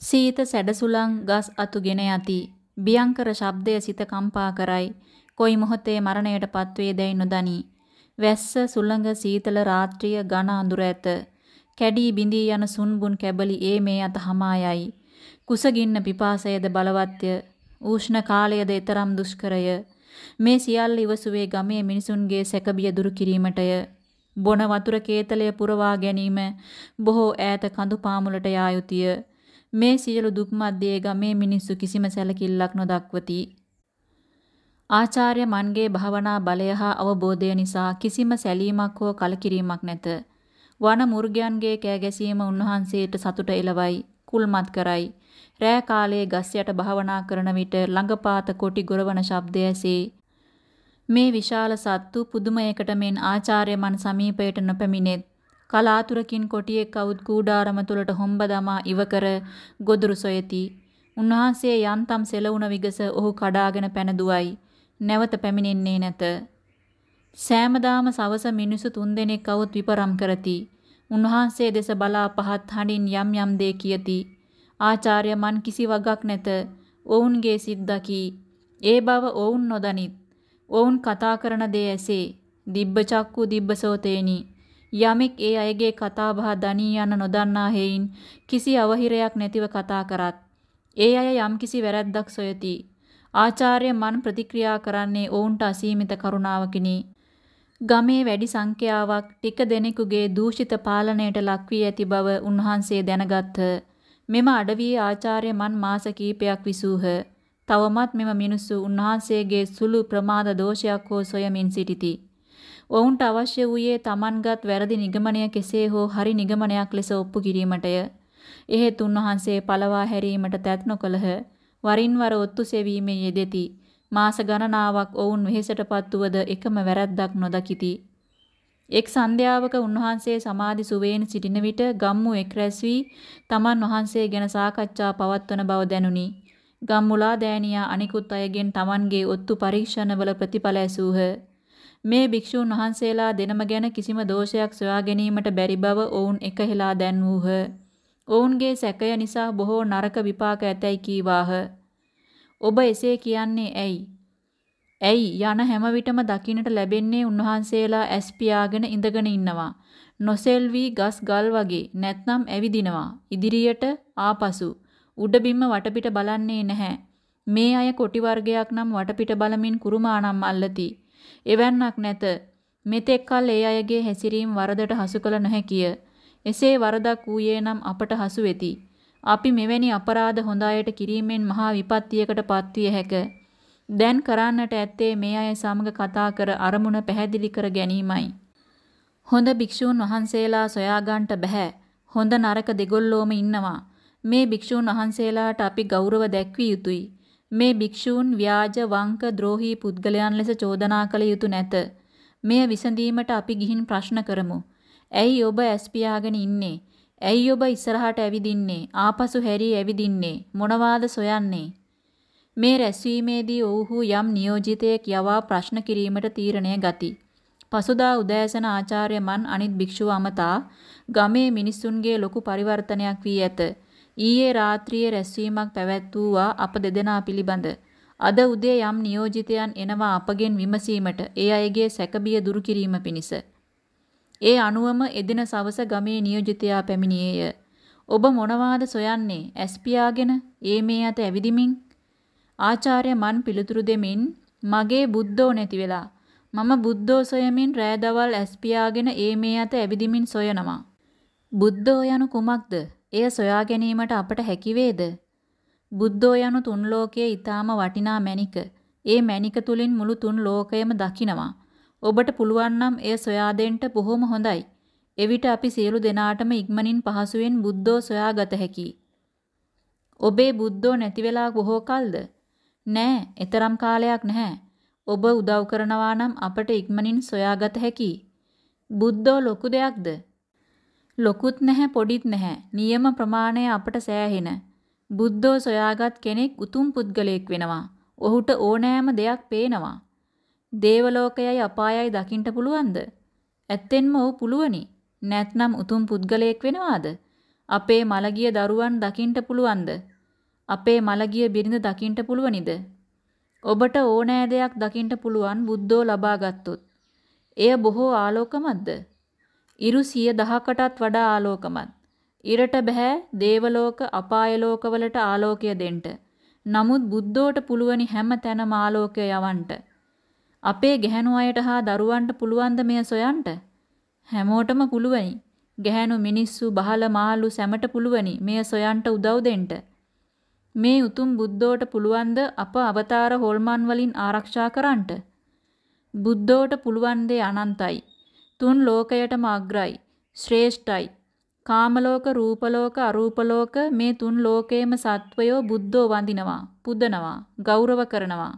සීත සැඩසුලං ගස් අතුගෙන යති. බියංකර ශබ්දය සිත කම්පා කරයි. කොයි මොහොතේ මරණයට පත්වේදැයි නොදනි. වැස්ස සුළඟ සීතල රාත්‍රිය ඝන අඳුර ඇත. කැඩී බිඳී යන සුන්බුන් කැබලි ඒ මේ අත හමායයි. කුසගින්න පිපාසයද බලවත්ය. ඌෂ්ණ කාලයද ඊතරම් දුෂ්කරය. මේ සියල්ල ඉවසුවේ ගමේ මිනිසුන්ගේ සැකබිය දුරු කිරීමටය. බොන වතුර කේතලය පුරවා ගැනීම බොහෝ ඈත කඳු පාමුලට යා යුතුය. මේ සියලු දුක් මැද්දේ ගමේ මිනිස්සු කිසිම සැලකිල්ලක් නොදක්වති. ආචාර්ය මන්ගේ භවනා බලය හා අවබෝධය නිසා කිසිම සැලීමක් හෝ කලකිරීමක් නැත. වන මුර්ගයන්ගේ කෑ ගැසීම උන්වහන්සේට සතුට එළවයි, කුල්මත් කරයි. රෑ කාලයේ ගස් යට භාවනා කරන විට ළඟපාත කොටි ගොරවන ශබ්දය ඇසේ. මේ විශාල සත්තු පුදුමයකට මෙන් ආචාර්ය මන් සමීපයට නොපැමිණෙත් කලාතුරකින් කොටියෙක් කවුත් කූඩාරම තුලට හොම්බ දමා ඉවකර ගොදුරු සොයති. උන්වහන්සේ යන්තම් සෙලවුණ විගස ඔහු කඩාගෙන පැන දුවයි. නැවත පැමිණෙන්නේ නැත. සෑමදාම සවස මිනිසු තුන්දෙනෙක් කවුත් විපරම් කරති. උන්වහන්සේ දෙස බලා පහත් හඬින් යම් යම් දේ කියති. ආචාර්ය මන් කිසි වගක් නැත. ඔවුන්ගේ සිත් දකි. ඒ බව ඔවුන් නොදනිත්. ඔවුන් කතා කරන දේ ඇසේ. දිබ්බ චක්කු දිබ්බසෝතේනි. යමෙක් ඒ අයගේ කතා බහ දනී යන නොදන්නා හේයින් කිසි අවහිරයක් නැතිව කතා කරත් ඒ අය යම්කිසි වැරැද්දක් සොයති. ආචාර්ය මන් ප්‍රතික්‍රියා කරන්නේ ඔවුන්ට අසීමිත කරුණාවකිනි. ගමේ වැඩි සංඛ්‍යාවක් ටික දෙනෙකුගේ දූෂිත පාලනයට ලක් වී ඇති බව උන්වහන්සේ දැනගත්හ. මෙම අඩවියේ ආචාර්ය මන් මාස කීපයක් විසූහ. තවමත් මෙම මිනිස්සු උන්වහන්සේගේ සුළු ප්‍රමාද දෝෂයක් හෝ සොයමින් සිටිති. ඔවුන්ට අවශ්‍ය වූයේ Tamanගත් වැරදි නිගමනය කෙසේ හෝ හරි නිගමනයක් ලෙස ඔප්පු කිරීමටය. එහෙත් උන්වහන්සේ පළවා හැරීමට තැත් නොකළහ. වරින් වර ඔත්තු සෙවීමේ යෙදෙති. මාස ගණනාවක් ඔවුන් වෙහෙසටපත් වූද එකම වැරැද්දක් නොදකිති. එක් සන්ධ්‍යාවක උන්වහන්සේ සමාධි සුවේන සිටින විට ගම්මු එක් රැස් වී තමන් වහන්සේ ගැන සාකච්ඡා පවත්වන බව දැනුනි. ගම්මුලා දෑනියා අනිකුත් අයගෙන් තමන්ගේ ඔත්තු පරීක්ෂණවල ප්‍රතිඵල ඇසූහ. මේ භික්ෂූන් වහන්සේලා දෙනම ගැන කිසිම දෝෂයක් සොයා ගැනීමට බැරි බව ඔවුන් එකහෙලා දැන්වූහ. ඔවුන්ගේ සැකය නිසා බොහෝ නරක විපාක ඇතැයි කීවාහ. ඔබ එසේ කියන්නේ ඇයි? ඇයි යන හැම විටම දකින්නට ලැබෙන්නේ උන්වහන්සේලා ඇස් පියාගෙන ඉඳගෙන ඉන්නවා. නොසෙල්වි ගස් ගල් වගේ නැත්නම් ඇවිදිනවා. ඉදිරියට ආපසු උඩබිම්ම වටපිට බලන්නේ නැහැ. මේ අය කොටි වර්ගයක් නම් වටපිට බලමින් කුරුමානම් අල්ලති. එවන්නක් නැත. මෙතෙක් කල ඒ අයගේ හැසිරීම වරදට හසු කළ නොහැකිය. එසේ වරදක් වූයේ නම් අපට හසු වෙති. අපි මෙවැනි අපරාධ හොඳ අයට කිරීමෙන් මහා විපත්තියකට පත්විය හැක. දැන් කරන්නට ඇත්තේ මේ අය සමග කතා කර අරමුණ පැහැදිලි කර ගැනීමයි. හොඳ භික්ෂූන් වහන්සේලා සොයාගන්නට බෑ. හොඳ නරක දෙගොල්ලෝම ඉන්නවා. මේ භික්ෂූන් වහන්සේලාට අපි ගෞරව දැක්විය යුතුයි. මේ භික්ෂූන් ව්‍යාජ වංක ද්‍රෝහී පුද්ගලයන් ලෙස චෝදනා කළ යුතු නැත. මෙය විසඳීමට අපි ගිහින් ප්‍රශ්න කරමු. ඇයි ඔබ ඇස් පියාගෙන ඉන්නේ? ඇයි ඔබ ඉස්සරහට ඇවිදින්නේ? ආපසු හැරී ඇවිදින්නේ? මොනවාද සොයන්නේ? මේ රැස්වීමේදී ඔවුහු යම් නියෝජිතයෙක් යවා ප්‍රශ්න කිරීමට තීරණය ගති. පසුදා උදෑසන ආචාර්ය මන් අනිත් භික්ෂුව අමතා ගමේ මිනිසුන්ගේ ලොකු පරිවර්තනයක් වී ඇත. ඊයේ රාත්‍රියේ රැස්වීමක් පැවැත්වුවා අප දෙදෙනා පිළිබඳ. අද උදේ යම් නියෝජිතයන් එනවා අපගෙන් විමසීමට ඒ අයගේ සැකබිය දුරු කිරීම පිණිස. ඒ අනුවම එදින සවස ගමේ නියෝජිතයා පැමිණියේය. ඔබ මොනවාද සොයන්නේ? ඇස් පියාගෙන ඒ මේ අත ඇවිදිමින් ආචාර්ය මන් පිළිතුරු දෙමින් මගේ බුද්ධෝ නැති වෙලා මම බුද්ධෝ සොයමින් රෑ දවල් ඇස් පියාගෙන ඒ මේ අත ඇවිදිමින් සොයනවා. බුද්ධෝ යනු කුමක්ද? එය සොයා ගැනීමට අපට හැකි වේද? බුද්ධෝ යනු තුන් ලෝකයේ ඊටාම වටිනා මැණික. ඒ මැණික තුලින් මුළු තුන් ලෝකයම දකිනවා. ඔබට පුළුවන් නම් එය සොයා දෙන්න බොහොම හොඳයි. එවිට අපි සියලු දෙනාටම ඉක්මනින් පහසුවෙන් බුද්ධෝ සොයාගත හැකියි. ඔබේ බුද්ධෝ නැති වෙලා බොහෝ කල්ද? නෑ, එතරම් කාලයක් නැහැ. ඔබ උදව් කරනවා නම් අපට ඉක්මනින් සොයාගත හැකියි. බුද්ධෝ ලොකු දෙයක්ද? ලොකුත් නැහැ පොඩිත් නැහැ. නියම ප්‍රමාණය අපට සෑහෙන. බුද්ධෝ සොයාගත් කෙනෙක් උතුම් පුද්ගලයෙක් වෙනවා. ඔහුට ඕනෑම දෙයක් පේනවා. දේවලෝකයයි අපායයි දකින්න පුළුවන්ද? ඇත්තෙන්ම ඔව් පුළුවනි. නැත්නම් උතුම් පුද්ගලයෙක් වෙනවාද? අපේ මලගිය දරුවන් දකින්න පුළුවන්ද? අපේ මලගිය බිරිඳ දකින්න පුළුවනිද? ඔබට ඕනෑ දෙයක් දකින්න පුළුවන් බුද්ධෝ ලබා ගත්තොත්. එය බොහෝ ආලෝකමත්ද? ඉරු 10000කටත් වඩා ආලෝකමත්. ඉරට බෑ දේවලෝක අපාය ලෝකවලට ආලෝකය දෙන්න. නමුත් බුද්ධෝට පුළුවනි හැම තැනම ආලෝකය යවන්න. අපේ ගැහැණු අයට හා දරුවන්ට පුළුවන් ද මෙය සොයන්න? හැමෝටම පුළුවනි. ගැහැණු මිනිස්සු බහල මාළු සැමට පුළුවනි මෙය සොයන්න උදව් දෙන්න. මේ උතුම් බුද්ධෝට පුළුවන් ද අප අවතාර හොල්මන් වලින් ආරක්ෂා කරන්නට? බුද්ධෝට පුළුවන් දේ අනන්තයි. තුන් ලෝකයටම අග්‍රයි. ශ්‍රේෂ්ඨයි. කාමලෝක රූපලෝක අරූපලෝක මේ තුන් ලෝකයේම සත්වයෝ බුද්ධෝ වඳිනවා පුදනවා ගෞරව කරනවා.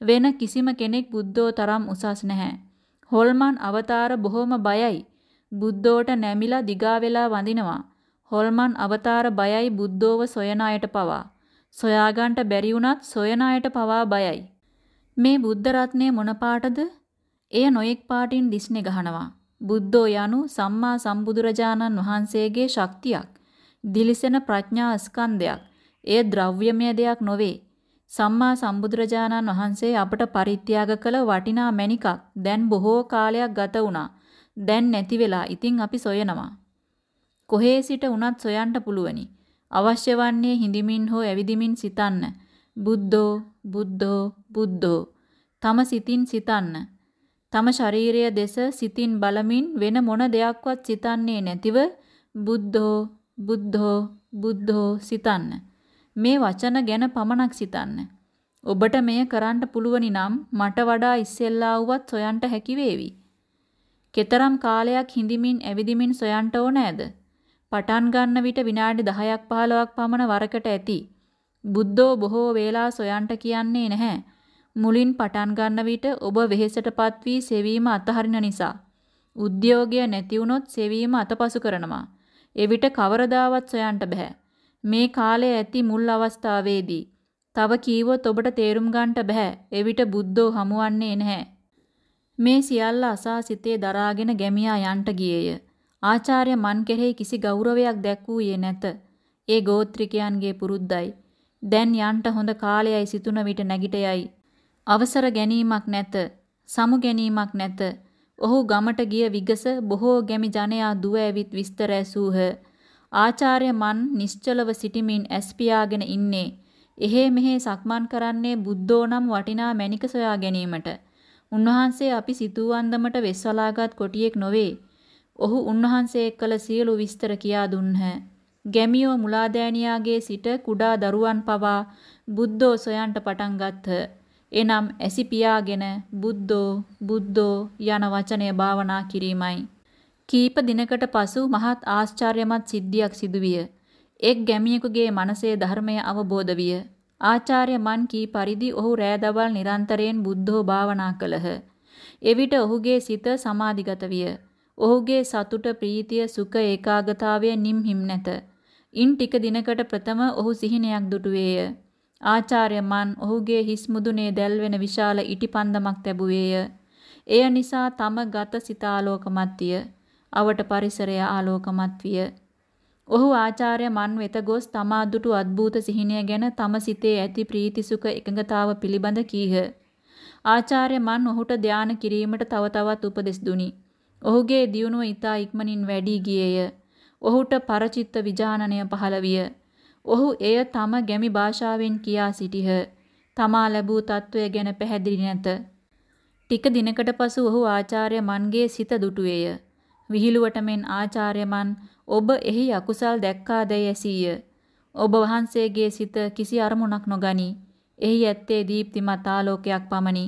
වෙන කිසිම කෙනෙක් බුද්ධෝ තරම් උසස් නැහැ. හොල්මන් අවතාර බොහොම බයයි. බුද්ධෝට නැමිලා දිගා වෙලා වඳිනවා. හොල්මන් අවතාර බයයි බුද්ධෝව සොයන අයට පවා. සොයාගන්න බැරි වුණත් සොයන අයට පවා බයයි. මේ බුද්ධ රත්නය මොන පාටද? එය නොයෙක් පාටින් දිස්නේ ගහනවා බුද්ධෝ යනු සම්මා සම්බුදුරජාණන් වහන්සේගේ ශක්තියක්. දිලිසෙන ප්‍රඥා ස්කන්ධයක්. එය ද්‍රව්‍යමය දෙයක් නොවේ. සම්මා සම්බුදුරජාණන් වහන්සේ අපට පරිත්‍යාග කළ වටිනා මැණිකක් දැන් බොහෝ කාලයක් ගත වුණා. දැන් නැති වෙලා ඉතින් අපි සොයනවා. කොහේ සිට උනත් සොයන්න පුළුවනි. අවශ්‍ය වන්නේ හිඳමින් හෝ ඇවිදිමින් සිතන්න. බුද්ධෝ බුද්ධෝ බුද්ධෝ තම සිතින් සිතන්න. තම ශරීරය දෙස සිතින් බලමින් වෙන මොන දෙයක්වත් සිතන්නේ නැතිව බුද්ධෝ බුද්ධෝ බුද්ධෝ සිතන්න. මේ වචන ගැන පමණක් සිතන්න. ඔබට මෙය කරන්න පුළුවනි නම් මට වඩා ඉස්සෙල්ලා වුවත් සොයන්න හැකි වේවි. කෙතරම් කාලයක් හිඳමින් ඇවිදිමින් සොයන්න ඕනෑද? පටන් ගන්න විට විනාඩි 10ක් 15ක් පමණ වරකට ඇති. බුද්ධෝ බොහෝ වේලා සොයන්න කියන්නේ නැහැ. මුලින් පටන් ගන්න විට ඔබ වෙහෙසටපත් වී සෙවීම අතහරින නිසා උද්‍යෝගය නැති වුනොත් සෙවීම අතපසු කරනවා. එවිට කවරදාවත් සොයන්න බෑ. මේ කාලය ඇති මුල් අවස්ථාවේදී තව කීවොත් ඔබට තේරුම් ගන්නට බෑ. එවිට බුද්ධෝ හමුවන්නේ නැහැ. මේ සියල්ල අසා සිතේ දරාගෙන ගැමියා යන්ට ගියේය. ආචාර්ය මන් කෙරෙහි කිසි ගෞරවයක් දැක්වූයේ නැත. ඒ ගෝත්‍රිකයන්ගේ පුරුද්දයි. දැන් යන්ට හොඳ කාලයයි සිතුන විට නැගිට යයි. අවසර ගැනීමක් නැත. සමු ගැනීමක් නැත. ඔහු ගමට ගිය විගස බොහෝ ගැමි ජනයා දුව ඇවිත් විස්තර ඇසූහ. ආචාර්ය මන් නිශ්චලව සිටිමින් ඇස් පියාගෙන ඉන්නේ. එහෙ මෙහෙ සක්මන් කරන්නේ බුද්ධෝ නම් වටිනා මැණික සොයා ගැනීමට. උන්වහන්සේ අපි සිතූ අන්දමට වෙස්වලාගත් කොටියෙක් නොවේ. ඔහු උන්වහන්සේ කළ සියලු විස්තර කියා දුන්හ. ගැමියෝ මුලාදෑනියාගේ සිට කුඩා දරුවන් පවා බුද්ධෝ සොයන්ට පටන් ගත්හ. එනම් ඇසි පියාගෙන බුද්ධෝ බුද්ධෝ යන වචනය භාවනා කිරීමයි. කීප දිනකට පසු මහත් ආශ්චර්යමත් සිද්ධියක් සිදුවිය. එක් ගැමියෙකුගේ මනසේ ධර්මය අවබෝධ විය. ආචාර්ය මන් කී පරිදි ඔහු රෑදවල් නිරන්තරයෙන් බුද්ධෝ භාවනා කළහ. එවිට ඔහුගේ සිත සමාධිගත විය. ඔහුගේ සතුට ප්‍රීතිය සුඛ ඒකාගතාවය නිම්හිම් නැත. ඉන් ටික දිනකට ප්‍රථම ඔහු සිහිනයක් දුටුවේය. ආචාර්ය මන් ඔහුගේ හිස් මුදුනේ දැල්වෙන විශාල ඉටිපන්දමක් තැබුවේය. එය නිසා තම ගත සිත ආලෝකමත් විය. අවට පරිසරය ආලෝකමත් විය. ඔහු ආචාර්ය මන් වෙත ගොස් තමා දුටු අద్භූත සිහිනය ගැන තම සිතේ ඇති ප්‍රීතිසුඛ එකඟතාව පිළිබඳ කීහ. ආචාර්ය මන් ඔහුට ධානය කිරීමට තව තවත් උපදෙස් දුනි. ඔහුගේ දියුණුව ඊතා ඉක්මනින් වැඩි ගියේය. ඔහුට පරචිත්ත විජානනය පහළ විය. ඔහු එය තම ගැමි භාෂාවෙන් කියා සිටිහ. තමා ලැබූ తත්වය ගැන පැහැදිලි නැත. ටික දිනකට පසු ඔහු ආචාර්ය මන්ගේ සිත දුටුවේය. විහිළුවට මෙන් ආචාර්ය මන් ඔබ එහි අකුසල් දැක්කාදැයි ඇසීය. ඔබ වහන්සේගේ සිත කිසි අරමුණක් නොගනී. එහි ඇත්තේ දීප්තිමත් ආලෝකයක් පමණි.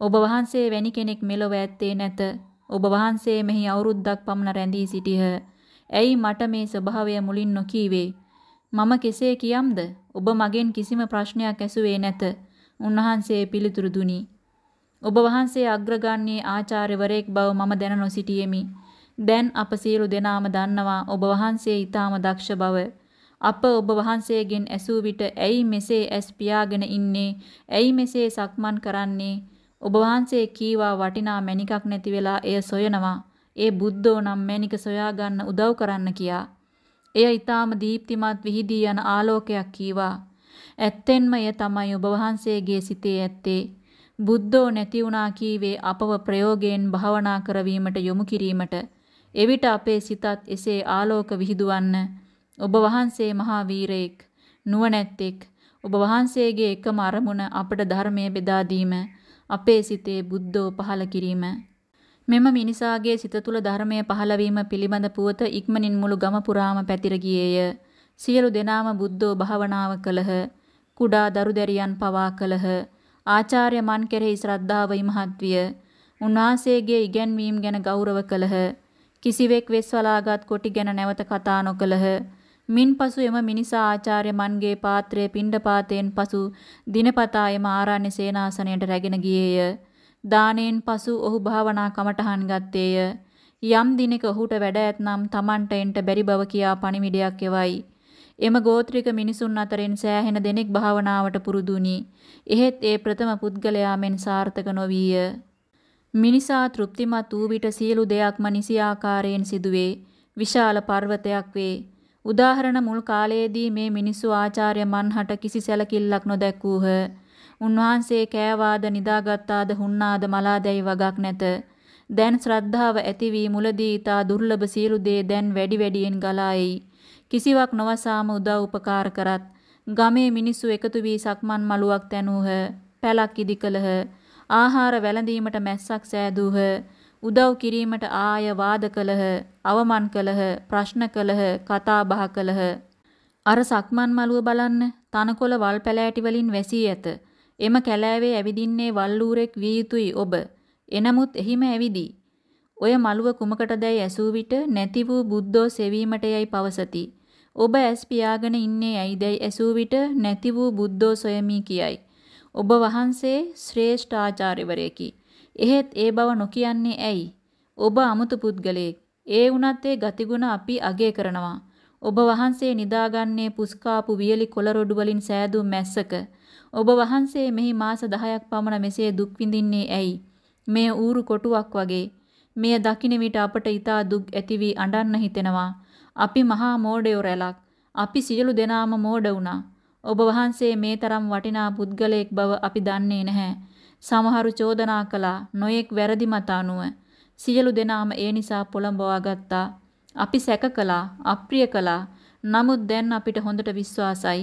ඔබ වහන්සේ වැනි කෙනෙක් මෙලොව ඇත්තේ නැත. ඔබ වහන්සේ මෙහි අවුරුද්දක් පමණ රැඳී සිටියහ. ඇයි මට මේ ස්වභාවය මුලින් නොකීවේ? මම කෙසේ කියම්ද? ඔබ මගෙන් කිසිම ප්‍රශ්නයක් ඇසුවේ නැත. උන්වහන්සේ පිළිතුරු දුනි. ඔබ වහන්සේ අග්‍රගණ්‍ය ආචාර්යවරයෙක් බව මම දැන නොසිටියෙමි. දැන් අප සියලු දෙනාම දන්නවා ඔබ වහන්සේ ඊටාම දක්ෂ බව. අප ඔබ වහන්සේගෙන් ඇසූ විට ඇයි මෙසේ ඇස් පියාගෙන ඉන්නේ? ඇයි මෙසේ සක්මන් කරන්නේ? ඔබ වහන්සේ කීවා වටිනා මණිකක් නැති වෙලා එය සොයනවා. ඒ බුද්ධෝ නම් මණික සොයා ගන්න උදව් කරන්න කියා. එය ඊටාම දීප්තිමත් විහිදී යන ආලෝකයක් කීවා. ඇත්තෙන්ම එය තමයි ඔබ වහන්සේගේ සිතේ ඇත්තේ. බුද්ධෝ නැති වුණා කීවේ අපව ප්‍රයෝගයෙන් භාවනා කරවීමට යොමු කිරීමට. එවිට අපේ සිතත් එසේ ආලෝක විහිදුවන්න. ඔබ වහන්සේ මහා වීරයෙක්, නුවණැත්තෙක්. ඔබ වහන්සේගේ එකම අරමුණ අපට ධර්මයේ බෙදා දීම, අපේ සිතේ බුද්ධෝ පහළ කිරීම. මෙම මිනිසාගේ සිත තුළ ධර්මය පහළවීම පිළිබඳ පුවත ඉක්මනින් මුළු ගම පුරාම පැතිර ගියේය. සියලු දෙනාම බුද්ධෝ භාවනාව කළහ. කුඩා දරුදැරියන් පවා කළහ. ආචාර්ය මන් කෙරෙහි ශ්‍රද්ධාව ඉමහත් විය. උන්වහන්සේගේ ඉගැන්වීම් ගැන ගෞරව කළහ. කිසිවෙක් වෙස්වලාගත් කොටි ගැන නැවත කතා නොකළහ. මින්පසු එම මිනිසා ආචාර්ය මන්ගේ පාත්‍රය පිණ්ඩපාතයෙන් පසු දිනපතා එම ආරණ්‍ය සේනාසනයට රැගෙන ගියේය. දාණයෙන් පසු ඔහු භාවනා කමටහන් ගත්තේය. යම් දිනක ඔහුට වැඩ ඇතනම් Tamanට එන්ට බැරි බව කියා පණිවිඩයක් එවයි. එම ගෝත්‍රික මිනිසුන් අතරින් සෑහෙන දෙනෙක් භාවනාවට පුරුදුනි. එහෙත් ඒ ප්‍රථම පුද්ගලයා මෙන් සාර්ථක නොවිය. මිනිසා තෘප්තිමත් වූ විට සියලු දෙයක්ම නිසි ආකාරයෙන් සිදුවේ. විශාල පර්වතයක් වේ. උදාහරණ මුල් කාලයේදී මේ මිනිස්සු ආචාර්ය මන්හට කිසි සැලකිල්ලක් නොදැක්වූහ. උන්වහන්සේ කෑවාද නිදාගත්තාද හුන්නාද මලාදැයි වගක් නැත. දැන් ශ්‍රද්ධාව ඇති වී මුලදී ඊතා දුර්ලභ සියලු දේ දැන් වැඩි වැඩියෙන් ගලා එයි. කිසිවක් නොවසාම උදව් උපකාර කරත් ගමේ මිනිස්සු එකතු වී සක්මන් මළුවක් තැනූහ. පැලක් ඉදි කළහ. ආහාර වැළඳීමට මැස්සක් සෑදූහ. උදව් කිරීමට ආය වාද කළහ. අවමන් කළහ. ප්‍රශ්න කළහ. කතා බහ කළහ. අර සක්මන් මළුව බලන්න තනකොළ වල් පැලෑටි වලින් වැසී ඇත. එම කැලෑවේ ඇවිදින්නේ වල්ලූරෙක් විය යුතුයි ඔබ. එනමුත් එහිම ඇවිදී. ඔය මළුව කුමකටදැයි ඇසූ විට නැති වූ බුද්ධෝ සෙවීමට යයි පවසති. ඔබ ඇස් පියාගෙන ඉන්නේ ඇයිදැයි ඇසූ විට නැති වූ බුද්ධෝ සොයමි කියයි. ඔබ වහන්සේ ශ්‍රේෂ්ඨ ආචාර්යවරයෙකි. එහෙත් ඒ බව නොකියන්නේ ඇයි? ඔබ අමුතු පුද්ගලයෙක්. ඒ වුණත් ඒ ගතිගුණ අපි අගය කරනවා. ඔබ වහන්සේ නිදාගන්නේ පුස්කාපු වියලි කොළරොඩු වලින් සෑදූ මැස්සක. ඔබ වහන්සේ මෙහි මාස 10ක් පමණ මෙසේ දුක් විඳින්නේ ඇයි? මෙය ඌරු කොටුවක් වගේ. මෙය දකින විට අපට ඊතා දුක් ඇති වී අඬන්න හිතෙනවා. අපි මහා මෝඩයෝ රැලක්. අපි සියලු දෙනාම මෝඩ වුණා. ඔබ වහන්සේ මේ තරම් වටිනා පුද්ගලයෙක් බව අපි දන්නේ නැහැ. සමහරු චෝදනා කළා නොයෙක් වැරදි මත අනුව. සියලු දෙනාම ඒ නිසා පොළඹවා ගත්තා. අපි සැක කළා, අප්‍රිය කළා. නමුත් දැන් අපිට හොඳට විශ්වාසයි.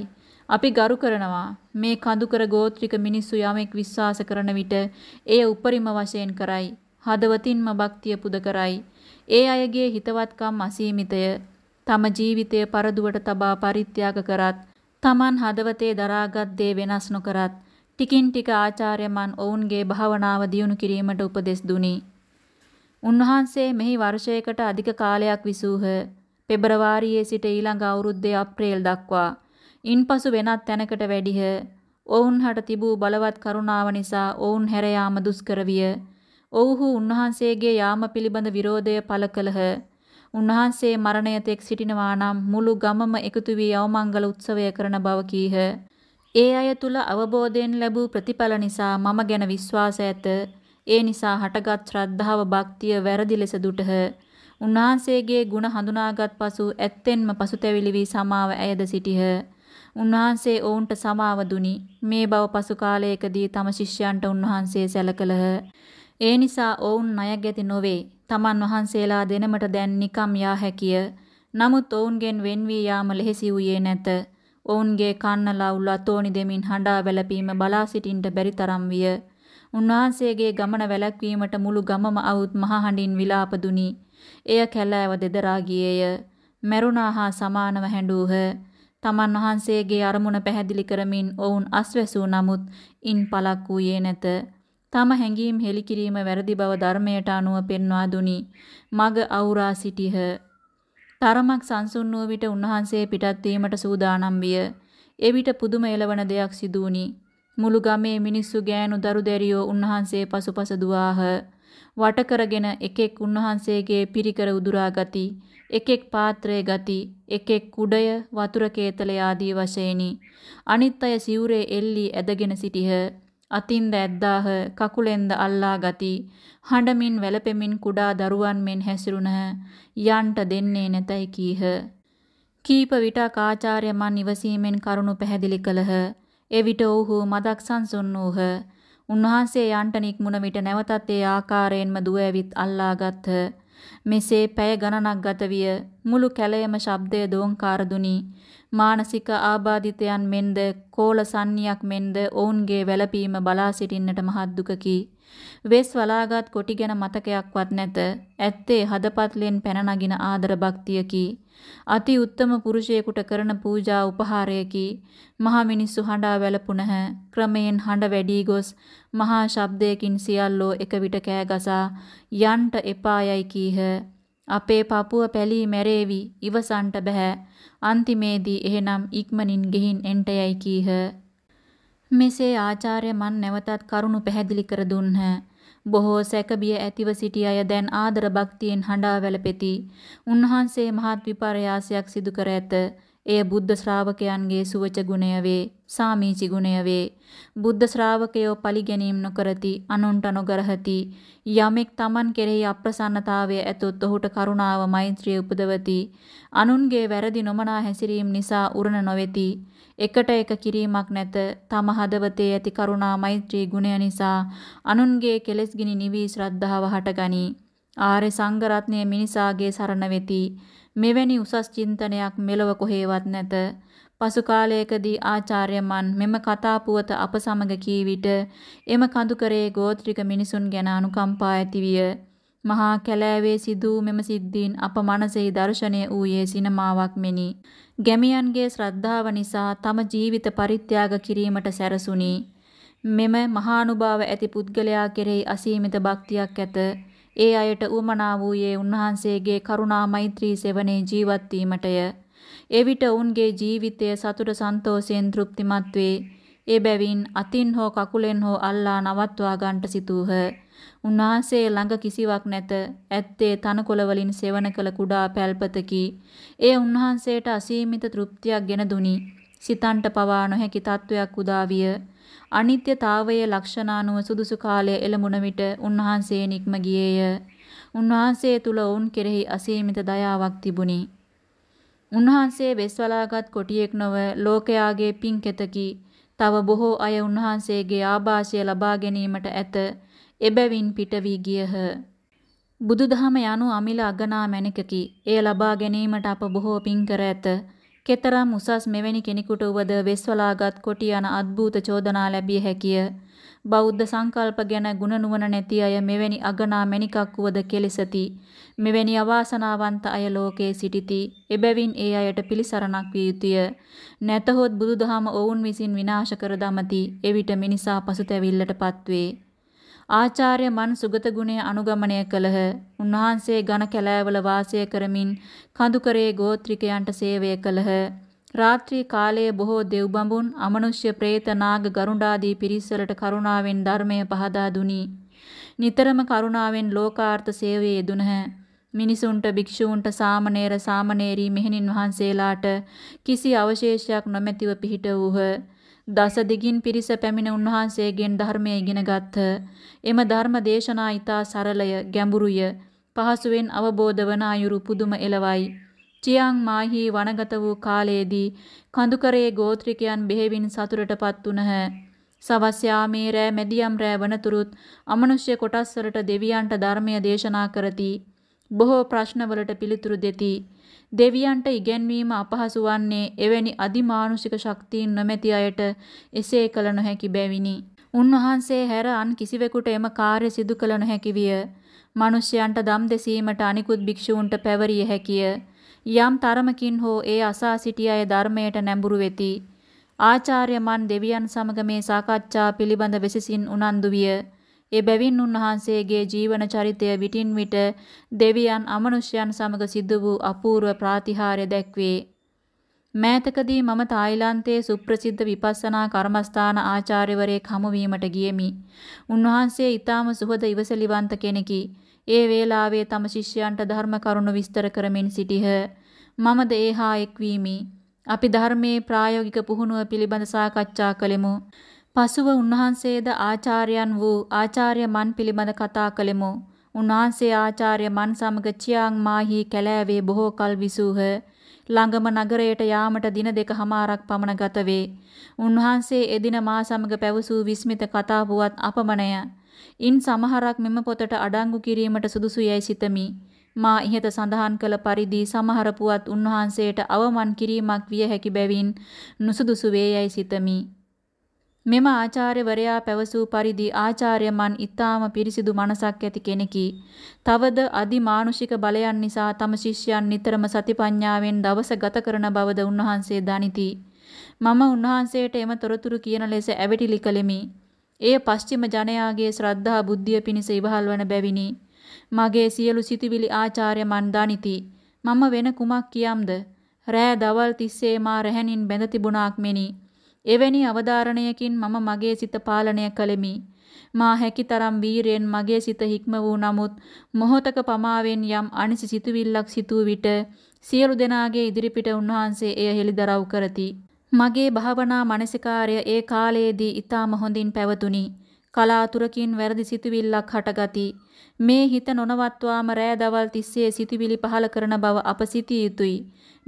අපි ගරු කරනවා මේ කඳුකර ගෝත්‍රික මිනිස්සු යමෙක් විශ්වාස කරන විට එය උපරිම වශයෙන් කරයි. හදවතින්ම භක්තිය පුද කරයි. ඒ අයගේ හිතවත්කම් අසීමිතය. තම ජීවිතය පරදුවට තබා පරිත්‍යාග කරත්, Taman හදවතේ දරාගත් දේ වෙනස් නොකරත්, ටිකින් ටික ආචාර්යමන් ඔවුන්ගේ භාවනාව දියුණු කිරීමට උපදෙස් දුනි. උන්වහන්සේ මෙහි වර්ෂයකට අධික කාලයක් විසූහ. පෙබරවාරියේ සිට ඊළඟ අවුරුද්දේ අප්‍රේල් දක්වා. ඉන්පසු වෙනත් තැනකට වැඩිහ. ඔවුන් හට තිබූ බලවත් කරුණාව නිසා ඔවුන් හැර යාම දුෂ්කර විය. ඔව්හු උන්වහන්සේගේ යාම පිළිබඳ විරෝධය පළ කළහ. උන්වහන්සේ මරණය තෙක් සිටිනවා නම් මුළු ගමම එකතු වී යවමංගල උත්සවය කරන බව කීහ. ඒ අය තුල අවබෝධයෙන් ලැබූ ප්‍රතිඵල නිසා මම ගැන විශ්වාස ඇත. ඒ නිසා හටගත් ශ්‍රද්ධාව භක්තිය වැරදි ලෙස දුටහ. උන්වහන්සේගේ ගුණ හඳුනාගත් පසු ඇත්තෙන්ම පසුතැවිලි වී සමාව ඇයද සිටිහ. උන්වහන්සේ ඔවුන්ට සමාව දුනි. මේ බව පසු කාලයකදී තම ශිෂ්‍යයන්ට උන්වහන්සේ සැලකලහ. ඒ නිසා ඔවුන් ණයගැති නොවේ. තමන් වහන්සේලා දෙනමට දැන් නිකම් යා හැකිය. නමුත් ඔවුන්ගෙන් වෙන් වී යාම ලෙහෙසි වූයේ නැත. ඔවුන්ගේ කන්නලා උල්ලා තෝණි දෙමින් හඬා වැළපීම බලා සිටින්නට බැරි තරම් විය. උන්වහන්සේගේ ගමන වැළැක්වීමට මුළු ගමම අවුත් මහ හඬින් විලාප දුනි. එය කැලෑව දෙදරා ගියේය. මරුණා හා සමානව හැඬූහ. තමන් වහන්සේගේ අරමුණ පැහැදිලි කරමින් ඔවුන් අස්වැසූ නමුත් ඉන් පළක් වූයේ නැත. තම හැඟීම් හෙලිකිරීම වැරදි බව ධර්මයට අනුව පෙන්වා දුනි. මග අවුරා සිටිහ. තරමක් සංසුන් වූ විට උන්වහන්සේ පිටත් වීමට සූදානම් විය. එවිට පුදුම එළවන දෙයක් සිදු වුණි. මුළු ගමේ මිනිස්සු ගෑනු දරු දැරියෝ උන්වහන්සේ පසුපස දුවාහ. වට කරගෙන එකෙක් උන්වහන්සේගේ පිරිකර උදුරා ගති, එකෙක් පාත්‍රයේ ගති, එකෙක් කුඩය, වතුර කේතලය ආදී වශයෙන්ි. අනිත් අය සිවුරේ එල්ලී ඇදගෙන සිටිහ. අතින්ද ඇද්දාහ, කකුලෙන්ද අල්ලා ගති, හඬමින් වැළපෙමින් කුඩා දරුවන් මෙන් හැසිරුණහ. යන්ට දෙන්නේ නැතයි කීහ. කීප විටක් ආචාර්ය මන් ඉවසීමෙන් කරුණු පැහැදිලි කළහ. එවිට ඔව්හු මදක් සංසුන් වූහ. උන්වහන්සේ යන්ට නික්මුණ විට නැවතත් ඒ ආකාරයෙන්ම දුව ඇවිත් අල්ලාගත්හ. මෙසේ පැය ගණනක් ගත විය. මුළු කැලයම ශබ්දය දෝංකාර දුනි. මානසික ආබාධිතයන් මෙන්ද කෝල සන්නියක් මෙන්ද ඔවුන්ගේ වැළපීම බලා සිටින්නට මහත් දුකකි. වෙස් වලාගත් කොටි ගැන මතකයක්වත් නැත. ඇත්තේ හදපත්ලෙන් පැන නගින ආදර භක්තියකි. අති උත්තම පුරුෂයෙකුට කරන පූජා උපහාරයකි. මහා මිනිස්සු හඬා වැළපුණහ. ක්‍රමයෙන් හඬ වැඩි ගොස් මහා ශබ්දයකින් සියල්ලෝ එක විට කෑ ගසා යන්ට එපායයි කීහ. අපේ පපුව පැලී මැරේවි ඉවසන්ට බෑ. අන්තිමේදී එහෙනම් ඉක්මනින් ගෙහින් එන්ට යයි කීහ. මෙසේ ආචාර්ය මන් නැවතත් කරුණු පැහැදිලි කර දුන්හ. බොහෝ සැකබිය ඇතිව සිටි අය දැන් ආදර භක්තියෙන් හඬා වැළපෙති. උන්වහන්සේ මහත් විපර්යාසයක් සිදු කර ඇත. එය බුද්ධ ශ්‍රාවකයන්ගේ සුවච ගුණය වේ, සාමීචි ගුණය වේ. බුද්ධ ශ්‍රාවකයෝ පරිගැනීම් නොකරති, අනුන්ට නොගරහති. යමෙක් Taman කෙරෙහි අප්‍රසන්නතාවය ඇතොත් ඔහුට කරුණාව, මෛත්‍රිය උපදවති. අනුන්ගේ වැරදි නොමනා හැසිරීම නිසා උරණ නොවේති. එකට එක කිරීමක් නැත. තම හදවතේ ඇති කරුණා මෛත්‍රී ගුණය නිසා අනුන්ගේ කෙලෙස් ගිනි නිවි ශ්‍රද්ධාව හටගනී. ආර්ය සංඝ රත්නය මිනිසාගේ සරණ වෙති. මෙවැනි උසස් චින්තනයක් මෙලොව කොහෙවත් නැත. පසු කාලයකදී ආචාර්යමන් මෙම කතා පුවත අප සමග කී විට එම කඳුකරේ ගෝත්‍රික මිනිසුන් ගැන අනුකම්පා ඇතිවිය. මහා කැලෑවේ සිදූ මෙම සිද්ධීන් අප මනසෙහි දර්ශනය වූයේ සිනමාවක් මෙනි. ගැමියන්ගේ ශ්‍රද්ධාව නිසා තම ජීවිත පරිත්‍යාග කිරීමට සැරසුණි. මෙම මහානුභාව ඇති පුද්ගලයා කෙරෙහි අසීමිත භක්තියක් ඇත. ඒ අයට උවමනා වූයේ උන්වහන්සේගේ කරුණා මෛත්‍රී සෙවණේ ජීවත් වීමටය. එවිට ඔවුන්ගේ ජීවිතය සතුට සන්තෝෂයෙන් තෘප්තිමත් වේ. ඒ බැවින් අතින් හෝ කකුලෙන් හෝ අල්ලා නවත්වා ගන්නට සිතූහ. උන්වහන්සේ ළඟ කිසිවක් නැත. ඇත්තේ තනකොළ වලින් සෙවණ කළ කුඩා පැල්පතකි. එය උන්වහන්සේට අසීමිත තෘප්තියක් ගෙන දුනි. සිතන්ට පවා නොහැකි තත්වයක් උදා විය. අනිත්‍යතාවයේ ලක්ෂණානුව සුදුසු කාලය එළඹුණ විට උන්වහන්සේ නික්ම ගියේය. උන්වහන්සේ තුල ඔවුන් කෙරෙහි අසීමිත දයාවක් තිබුණි. උන්වහන්සේ වෙස්වලාගත් කොටියෙක් නොව ලෝකයාගේ පින්කෙතකි. තව බොහෝ අය උන්වහන්සේගේ ආభాෂය ලබා ගැනීමට ඇත. එබැවින් පිට වී ගියහ. බුදුදහම යනු අමිල අගනා මැණිකකි. එය ලබා ගැනීමට අප බොහෝ පින් කර ඇත. කෙතරම් උසස් මෙවැනි කෙනෙකුට උවද වෙස්වලාගත් කොටි යන අద్භූත චෝදනා ලැබිය හැකිය. බෞද්ධ සංකල්ප ගැන ගුණ නුවණ නැති අය මෙවැනි අගනා මණිකක් වුවද කෙලෙසති. මෙවැනි අවාසනාවන්ත අය ලෝකේ සිටිති. එබැවින් ඒ අයට පිළිසරණක් විය යුතුය. නැතහොත් බුදුදහම ඔවුන් විසින් විනාශ කර දමති. එවිට මිනිසා පසුතැවිල්ලටපත් වේ. ආචාර්ය මන් සුගත ගුණය අනුගමනය කළහ. උන්වහන්සේ ඝන කැලෑවල වාසය කරමින් කඳුකරේ ගෝත්‍රිකයන්ට සේවය කළහ. රාත්‍රී කාලයේ බොහෝ දෙව්බඹුන්, අමනුෂ්‍ය പ്രേත නාග ගරුඩාදී පිරිස්වලට කරුණාවෙන් ධර්මය පහදා දුනි. නිතරම කරුණාවෙන් ලෝකාර්ථ සේවයේ යෙදුණහ. මිනිසුන්ට භික්ෂූන්ට සාමණේර සාමණේරී මෙහෙණින් වහන්සේලාට කිසි අවශේෂයක් නොමැතිව පිහිට වූහ. දස දිගින් පිරිස පැමිණ උන්වහන්සේගෙන් ධර්මය ඉගෙන ගත්හ. එම ධර්ම දේශනා ඊතා සරලය, ගැඹුරුය, පහසුවෙන් අවබෝධ වන අයුරු පුදුම එළවයි. චියං මාහි වනගත වූ කාලයේදී කඳුකරේ ගෝත්‍රිකයන් බෙහෙවින් සතුටටපත් වුණහ. සවස් යාමේ රෑ මැදියම් රෑ වනතුරුත් අමනුෂ්‍ය කොටස් වලට දෙවියන්ට ධර්මය දේශනා කරති. බොහෝ ප්‍රශ්නවලට පිළිතුරු දෙති. දෙවියන්ට ඉගැන්වීම අපහසු වන්නේ එවැනි අදිමානුෂික ශක්තියින් නොමැති අයට එසේ කළ නොහැකි බැවිනි. උන්වහන්සේ හැර අන් කිසිවෙකුට එම කාර්ය සිදු කළ නොහැකි විය. මිනිසයන්ට දම් දෙසීමට අනිකුත් භික්ෂූන්ට පැවරිය හැකිය. යම් තරමකින් හෝ ඒ අසා සිටි අය ධර්මයට නැඹුරු වෙති. ආචාර්ය මන් දෙවියන් සමග මේ සාකච්ඡා පිළිබඳ වෙසසින් උනන්දු විය. ඒ බැවින් උන්වහන්සේගේ ජීවන චරිතය විටින් විට දෙවියන් අමනුෂ්‍යයන් සමග සිදු වූ අපූර්ව ප්‍රාතිහාර්ය දැක්වේ. මෑතකදී මම තායිලන්තයේ සුප්‍රසිද්ධ විපස්සනා කර්මස්ථාන ආචාර්යවරයෙක් හමු වීමට ගියෙමි. උන්වහන්සේ ඊටාම සුහද ඉවසලිවන්ත කෙනෙකි. ඒ වේලාවේ තම ශිෂ්‍යයන්ට ධර්ම කරුණු විස්තර කරමින් සිටිහ. මමද ඒහා එක්වීමි. අපි ධර්මයේ ප්‍රායෝගික පුහුණුව පිළිබඳ සාකච්ඡා කළෙමු. පසුව උන්වහන්සේද ආචාර්යයන් වූ ආචාර්ය මන් පිළිබඳ කතා කළෙමු. උන්වහන්සේ ආචාර්ය මන් සමග චියාං මාහි කැලෑවේ බොහෝ කල් විසූහ. ළඟම නගරයට යාමට දින දෙකහමාරක් පමණ ගත වේ. උන්වහන්සේ එදින මා සමග පැවසූ විස්මිත කතා පුවත් අපමණය. ඉන් සමහරක් මෙම පොතට අඩංගු කිරීමට සුදුසු යැයි සිතමි. මා ඉහත සඳහන් කළ පරිදි සමහර පුවත් උන්වහන්සේට අවමන් කිරීමක් විය හැකි බැවින් නුසුදුසු වේ යැයි සිතමි. මෙම ආචාර්යවරයා පැවසූ පරිදි ආචාර්යමන් ඊ타ම පිරිසිදු මනසක් ඇති කෙනෙකි. තවද අදිමානුෂික බලයන් නිසා තම ශිෂ්‍යයන් නිතරම සතිපඤ්ඤාවෙන් දවස ගත කරන බවද උන්වහන්සේ දනිති. මම උන්වහන්සේට එම තොරතුරු කියන ලෙස ඇවටිලි කළෙමි. එය පශ්චිම ජනයාගේ ශ්‍රද්ධා බුද්ධිය පිණිස ඉවහල් වන බැවිනි. මගේ සියලු සිතුවිලි ආචාර්ය මන් දනිති. මම වෙන කුමක් කියම්ද? රෑ දවල් තිස්සේ මා රැහෙනින් බැඳ තිබුණාක් මෙනි. එවැනි අවධාරණයකින් මම මගේ සිත පාලනය කළෙමි. මා හැකිතරම් වීරයෙන් මගේ සිත හික්ම වූ නමුත් මොහොතක පමාවෙන් යම් අනිසි සිතුවිල්ලක් සිතූ විට සියලු දෙනාගේ ඉදිරිපිට උන්වහන්සේ එය හෙළිදරව් කරති. මගේ භාවනා මානසිකාර්ය ඒ කාලයේදී ඊටම හොඳින් පැවතුණි. කලාතුරකින් වැරදි සිතුවිල්ලක් හටගති. මේ හිත නොනවත්වාම රෑ දවල් තිස්සේ සිතුවිලි පහල කරන බව අප සිතිය යුතුයි.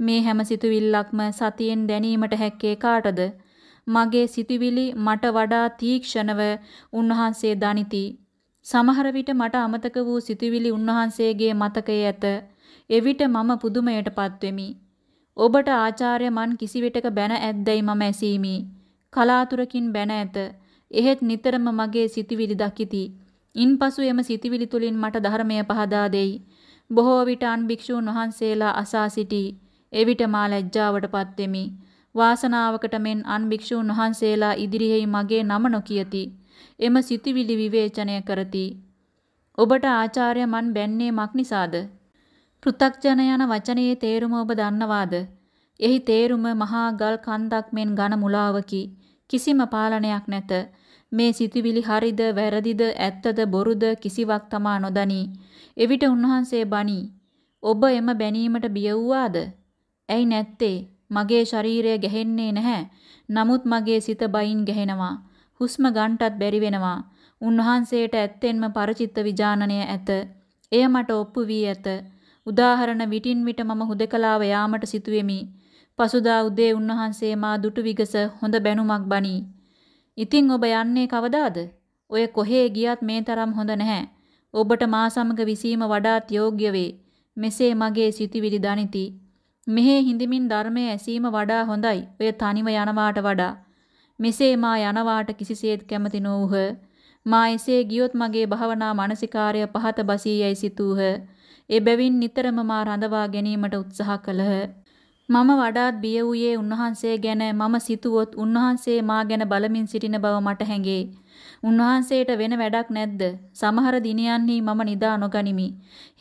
මේ හැම සිතුවිල්ලක්ම සතියෙන් දැනීමට හැක්කේ කාටද? මගේ සිතුවිලි මට වඩා තීක්ෂණව උන්වහන්සේ දනිති. සමහර විට මට අමතක වූ සිතුවිලි උන්වහන්සේගේ මතකයේ ඇත. එවිට මම පුදුමයටපත් වෙමි. ඔබට ආචාර්ය මන් කිසිවිටක බැන ඇද්දැයි මම ඇසීමි. කලාතුරකින් බැන ඇත. එහෙත් නිතරම මගේ සිතිවිලි දකිති. ඉන්පසු එම සිතිවිලි තුලින් මට ධර්මය පහදා දෙයි. බොහෝ විට අන් භික්ෂූන් වහන්සේලා අසා සිටී. එවිට මා ලැජ්ජාවටපත් වෙමි. වාසනාවකට මෙන් අන් භික්ෂූන් වහන්සේලා ඉදිරියෙහි මගේ නම නොකියති. එම සිතිවිලි විවේචනය කරති. ඔබට ආචාර්ය මන් බැන්නේ මක් නිසාද? පෘ탁ජන යන වචනයේ තේරුම ඔබ දන්නවාද? එහි තේරුම මහා ගල් කන්දක් මෙන් ඝන මුලාවකි. කිසිම පාලනයක් නැත. මේ සිතුවිලි හරිද වැරදිද ඇත්තද බොරුද කිසිවක් තමා නොදනි. එවිට උන්වහන්සේ බණි. ඔබ එම බැනීමට බිය වූාද? ඇයි නැත්තේ? මගේ ශරීරය ගැහෙන්නේ නැහැ. නමුත් මගේ සිත බයින් ගැහෙනවා. හුස්ම ගන්නටත් බැරි වෙනවා. උන්වහන්සේට ඇත්තෙන්ම පරචිත්ත විජානනය ඇත. එය මට ඔප්පු වී ඇත. උදාහරණ විටින් විට මම හුදකලාව යාමට සිටුවෙමි. පසුදා උදේ උන්වහන්සේ මා දුටු විගස හොඳ බැනුමක් බණී. ඉතින් ඔබ යන්නේ කවදාද? ඔය කොහේ ගියත් මේ තරම් හොඳ නැහැ. ඔබට මා සමග විසීම වඩාත් යෝග්‍ය වේ. මෙසේ මගේ සිටිවිලි දනිති. මෙහි හිඳමින් ධර්මයේ ඇසීම වඩා හොඳයි. ඔය තනිව යනවාට වඩා. මෙසේ මා යනවාට කිසිසේත් කැමති නොවුහ. මා එසේ ගියොත් මගේ භවනා මානසිකාර්ය පහත බසී යයි සිතූහ. එබැවින් නිතරම මා රඳවා ගැනීමට උත්සාහ කළහ. මම වඩාත් බිය වූයේ උන්වහන්සේ ගැන මම සිතුවොත් උන්වහන්සේ මා ගැන බලමින් සිටින බව මට හැඟේ. උන්වහන්සේට වෙන වැඩක් නැද්ද? සමහර දිනයන්හි මම නිදා නොගනිමි.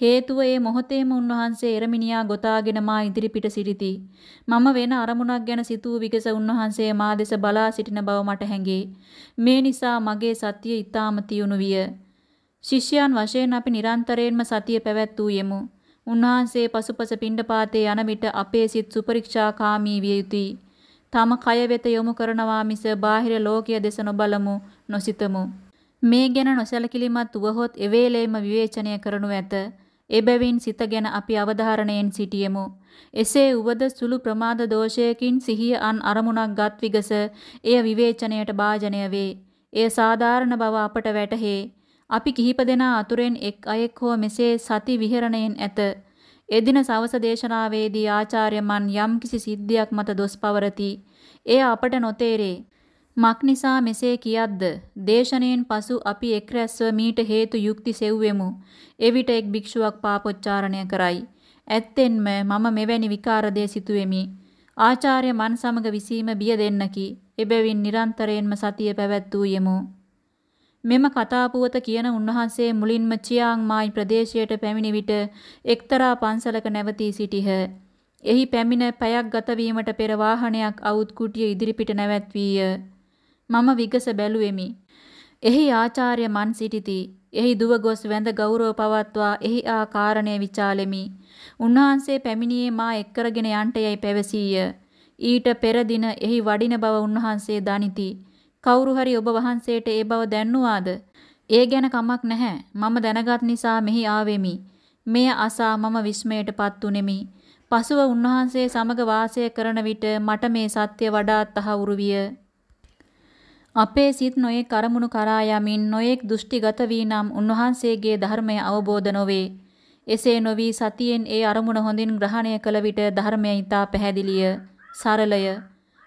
හේතුව ඒ මොහොතේම උන්වහන්සේ එරමිනියා ගොතාගෙන මා ඉදිරිපිට සිටිති. මම වෙන අරමුණක් ගැන සිතූ විගස උන්වහන්සේ මා දෙස බලා සිටින බව මට හැඟේ. මේ නිසා මගේ සතිය ඊටාම තියුණු විය. ශිෂ්‍යයන් වශයෙන් අපි නිරන්තරයෙන්ම සතිය පැවැත්වූයෙමු. උන්වහන්සේ පසුපස පිණ්ඩපාතේ යන විට අපේ සිත් සුපරික්ෂාකාමී විය යුතුය. තම කය වෙත යොමු කරනවා මිස බාහිර ලෝකයේ දෙස නොබලමු නොසිතමු. මේ ගැන නොසැලකිලිමත් වුවහොත් එවේලේම විවේචනය කරනු ඇත. එබැවින් සිත ගැන අපි අවධාරණයෙන් සිටියෙමු. එසේ උවද සුළු ප්‍රමාද දෝෂයකින් සිහිය අන් අරමුණක් ගත් විගස එය විවේචනයට භාජනය වේ. එය සාධාරණ බව අපට වැටහේ. අපි කිහිප දෙනා අතුරෙන් එක් අයෙක් හෝ මෙසේ සති විහරණයෙන් ඇත. එදින සවස දේශනාවේදී ආචාර්ය මන් යම්කිසි සිද්ධියක් මත දොස් පවරති. එය අපට නොතේරේ. මක් නිසා මෙසේ කියද්ද දේශනෙන් පසු අපි එක් රැස්ව මීට හේතු යුක්ති සෙව්වෙමු. එවිට එක් භික්ෂුවක් පාපොච්චාරණය කරයි. ඇත්තෙන්ම මම මෙවැනි විකාර දේ සිතුවෙමි. ආචාර්ය මන් සමග විසීම බිය දෙන්නකි. එබැවින් නිරන්තරයෙන්ම සතිය පැවැත්වූයෙමු. මෙම කතා පුවත කියන උන්වහන්සේ මුලින්ම චියාං මායි ප්‍රදේශයට පැමිණි විට එක්තරා පන්සලක නැවතී සිටිහ. එහි පැමිණ පැයක් ගත වීමට පෙර වාහනයක් අවුත් කුටිය ඉදිරිපිට නැවැත්වීය. මම විගස බැලුවෙමි. එහි ආචාර්ය මන් සිටිති. එහි දුව ගොස් වැඳ ගෞරව පවත්වා එහි ආ කාරණය විචාලෙමි. උන්වහන්සේ පැමිණියේ මා එක්කරගෙන යන්ට යයි පැවසීය. ඊට පෙර දින එහි වඩින බව උන්වහන්සේ දනිති. කවුරු හරි ඔබ වහන්සේට ඒ බව දැන්නුවාද? ඒ ගැන කමක් නැහැ. මම දැනගත් නිසා මෙහි ආවෙමි. මෙය අසා මම විස්මයටපත් උනේමි. පසුව උන්වහන්සේ සමග වාසය කරන විට මට මේ සත්‍ය වඩාත් තහවුරු විය. අපේ සිත් නොයෙක් අරමුණු කරා යමින් නොයෙක් දෘෂ්ටිගත වී නම් උන්වහන්සේගේ ධර්මය අවබෝධ නොවේ. එසේ නොවි සතියෙන් ඒ අරමුණ හොඳින් ග්‍රහණය කළ විට ධර්මය ඊතා පැහැදිලිය, සරලය,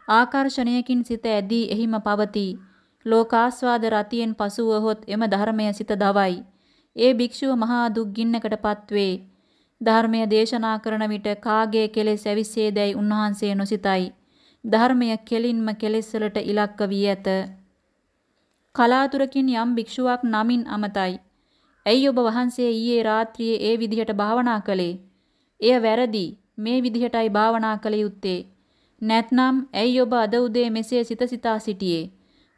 ආකර්ෂණයකින් සිත ඇදී එහිම පවතී. ලෝකාස්වාද රතියෙන් පසුව හොත් එම ධර්මය සිත දවයි. ඒ භික්ෂුව මහා දුක් ගින්නකටපත් වේ. ධර්මය දේශනා කරන විට කාගේ කෙලෙස් ඇවිස්සේදැයි උන්වහන්සේ නොසිතයි. ධර්මය කෙලින්ම කෙලෙස් වලට ඉලක්ක වී ඇත. කලාතුරකින් යම් භික්ෂුවක් නමින් අමතයි. ඇයි ඔබ වහන්සේ ඊයේ රාත්‍රියේ ඒ විදිහට භාවනා කළේ? එය වැරදි. මේ විදිහටයි භාවනා කළ යුත්තේ. නැත්නම් ඇයි ඔබ අද උදේ මෙසේ සිත සිතා සිටියේ?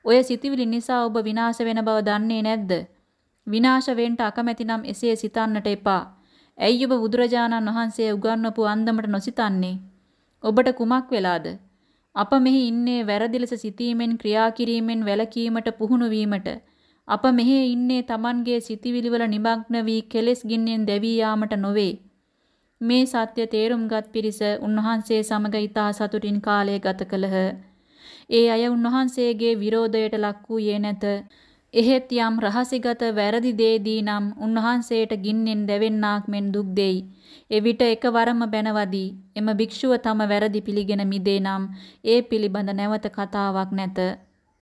ඔය සිතවිලි නිසා ඔබ විනාශ වෙන බව දන්නේ නැද්ද? විනාශ වෙන්න අකමැති නම් එසේ සිතන්නට එපා. ඇයි ඔබ බුදුරජාණන් වහන්සේ උගන්වපු අන්දමට නොසිතන්නේ? ඔබට කුමක් වෙලාද? අප මෙහි ඉන්නේ වැරදි ලෙස සිතීමෙන් ක්‍රියා කිරීමෙන් වැළකීමට පුහුණු වීමට. අප මෙහි ඉන්නේ Tamanගේ සිතිවිලි වල නිමග්න වී කෙලෙස් ගින්නෙන් දැවී යාමට නොවේ. මේ සත්‍ය තේරුම්ගත් පිරිස උන්වහන්සේ සමග ඊතා සතුටින් කාලය ගත කළහ. ඒ අය උන්වහන්සේගේ විරෝධයට ලක් වූයේ නැත. එහෙත් යම් රහසිගත වැරදි දේදී නම් උන්වහන්සේට ගින්නෙන් දැවෙන්නාක් මෙන් දුක් දෙයි. එවිට එකවරම බැනවදී. එම භික්ෂුව තම වැරදි පිළිගෙන මිදේ නම් ඒ පිළිබඳ නැවත කතාවක් නැත.